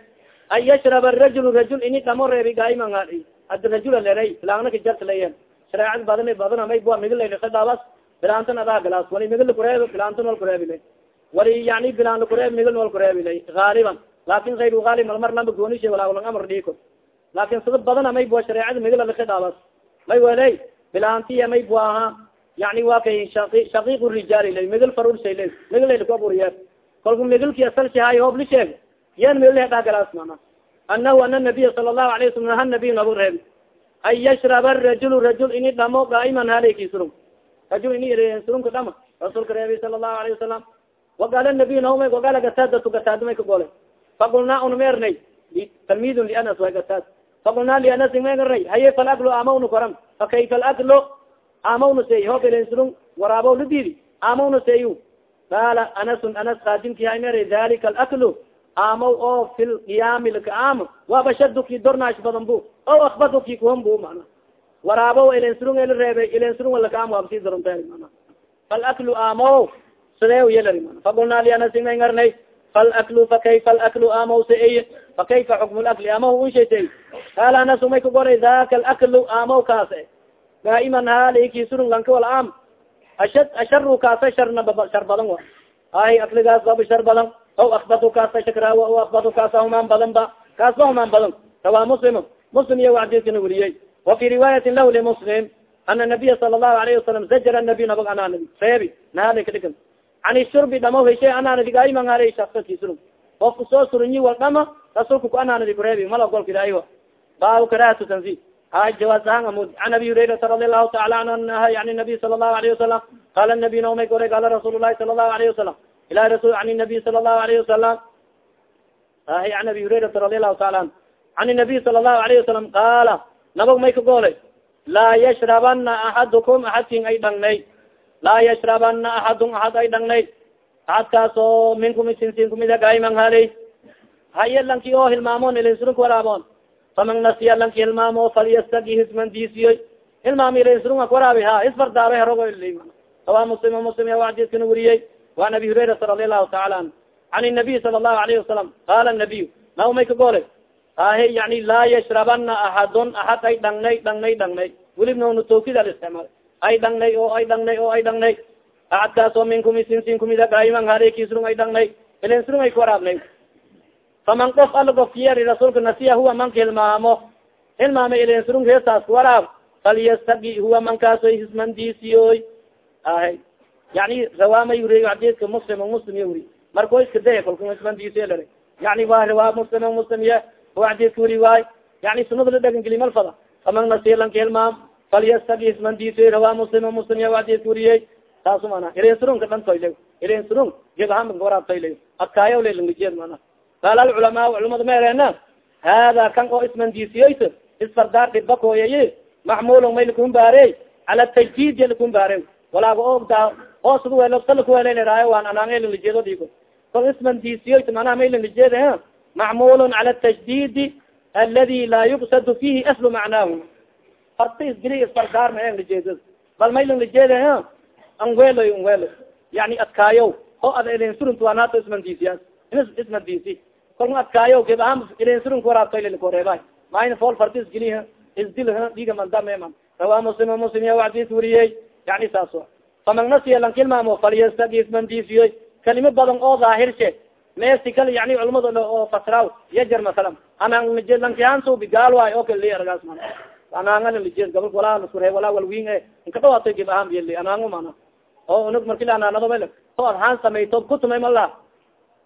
an yashraba rajul rajul ini dhamo reebi gaiman hal hada rajula leray bilaangna kajartalayen shareecad badan badan may bua migil laydaabas bilaantan adaa galaas wali migil lakureeb bilaantan wal kureebilay wali yani bilaan lakureeb migil wal kureebilay gaaliban laakin ayr aalib malmar lamba goonishe walaalang amar dhiiko laakin sida badana may bua shareecada migil lakadaabas may weley bilaantiya may bua aha yani wa kay shaqiiq rijaal la migl farursa la migl ku aburiye kalku migilki asalshahay hoob li sheeg yan miglhedagalaas mana anahu ana nabiya sala lahu alayh wasalam ha nabiy nagu reeb an yashraba rajul rajul ini dhamo daa'iman haleykisurun rajul ini surunka dhama rasuulka reebi sala lahu alayh wasalam wagala nabiy nauma wagala gataadatu gataadumay ka golay faqulnaa una meernay talmiidun lianas way gataad. Faqulnaa lianasi magarnay haye falaglo amaunu koran fa kayfa alaglo amawna seey hoobelen surun waraabow ladidi amawna seeyu qaala anasun anas kaadimki hay mer dalika alaklu. Amaw oo fi lqiyaami lakaam waaba shadu ki dornaash badan bu o akbado ki kuhon bu mana waraabo ilen surung ela reebe ilen surung lakaam waaba sii daronta mana falaklu amaw sidee yelari mana faqulnaa lianasimay ngarnay falaklu fakayfa alaklu amaw sa ey fakayfa xukmu lakli amaw unshaysay qaala anas may ka goray daka alaklu amaw kaase daa'iman halkisurunlanka walaam asha asharu kaasa sharna shar badan wa ahi akligaas baba shar badan aw akbadu kaasa shakraawa aw akbadu kaasa humaan badan ba kaas ba humaan badan rawaa muslimu muslim iyo waxdiiskana weliyey wa fi riwaayatin lahu limuslim ana nabiya sala allahu alayhi wasalam zajara nabiy nabag anaanadi reebi nahaalika dhigan ani shurbi dhamo heshe anaanadi daa'iman hal shaksakisuru qofku soo surunyi wal dhama rasuulka ku anaanadi mala golka ilaahiwa baabu karaahatu tanzih ha jawaaz ahaan amud an abi hurairata radi allahu taala anhu anaha yani nabiy sala allahu alayhi wasalam qala nabiy naomay gore qaala rasuul lahi sala allahu alayhi wasalam ilah rasul an nabiy sala allahu alayhi wasalam ahi an abi hurairata radi allahu taala anhu an nabiy sala allahu alayhi wasalam qaala nabag may ka goolay laa yashrabana axadukum axadkin ay dhangnay laa yashrabana axadun axad ay dhangnay axadkaas oo minkum isinsin kumida gaayman haley hayelanki oo hilmaamoon ilinsurunk waraaboon faman nasiya lanki hilmaamo falyastagi hismandiisiyoy hilmaami ilansrunga waraabi ha isfardaaro herogo awa muslim muslim ya xadiiskana weriyey waan abi hurairata radi allahu taala anhu an nabiy sala allahu alayhi wasalam qala nabiy naw may ka goole ahe yani laa yashrabana axadun axad ay dhangnay dhangnay dhangnay welibnonu tawkid alisticmaal ay dhangnay oo ay dhangnay oo ay dhangnay axadkaas oo minkum isinsin kumida gaiman harekiisrung ay dhangnay ilansrung ay kawaraabnay faman qof ala gofkiyari rasuulka nasiya huwa manka hilmaamo hilmaama ilansrung heestaas kawaraab falyastagi huwa mankaasoy hismandiisiyoy ahe yani rawaama yuriy xadiiska muslim muslim ya wuri marko iska daya kolka hismandiisiyo lare yani wa rawaa muslim muslim ye huwa xadiiska wuri waay yani sunada la dhegan geli malfada faman nasiya lanka hilmaam falyastagi hismandiisiyoy rawaa muslim muslim ya xadiiska wariyey taasu mana ilansrunka dhantoyle ilansrung gebahaan waraabtoyle adkaayo lelangajeed mana qaala alculamaa culamada meereena hada kan oo ismandiisiyoysa isfardaar dhibakooyaye macmulon may lakumbaarey cala tajdid ya lakumbaare walaaga ogda hoosad welosalakuweleleraay waan anaangelangajeedo dhigo kol ismandiisiyoysa manaha may langajeed macmulun cala tajdidi aladi laa yuqsad fihi aslu macnaahu farta isgili isfardaar ma langajeed bal may langajeed anwelo anwelo yani adkaayo o ad ilinsurunta waanato ismandiisiyaas ismandisi kolka adkaayo geb ahaan ilinsurunka waraabtoylkoreeba maayna fool farta isgili isdil diga mandamema rawaa muslim muslim ya adis weriyey yani saas faman nasiya lankilmaamo falyastagi ismandisiyoy kalimo badan oo daahirshe meesi kale yani culamada oo fasraw yajar masalan ananlankihansubi gaal waay o kale argaas ma anaangalije gabal walaa laskuree walaa walwin e inka dhawaato gib ahaan biyali anaango mana oo unug marki anaanado to adhaan samayto kutumay mala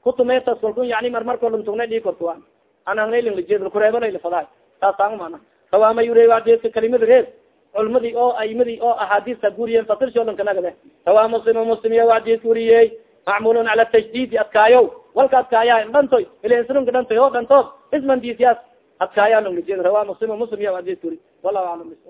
kutumay tas kalku yani marmarko luntugnay dhii kortuwa anaanglalijeed lakureebalafadaay saasaan mana. Rawaama yure adeedka kalimada reeb culmadii oo aimadii oo axaadiista guriyen fasirshoolankanagade rawaa muslim muslim ya adeedka wariyey macmulun cala tajdidi adkaayo walka adkaaya dhantoy ilansrunka dhantoy oo dhantood ismandiisiyaas adkaaya longajed rawaa muslim muslim ya adeedka wari wallahu aclam bis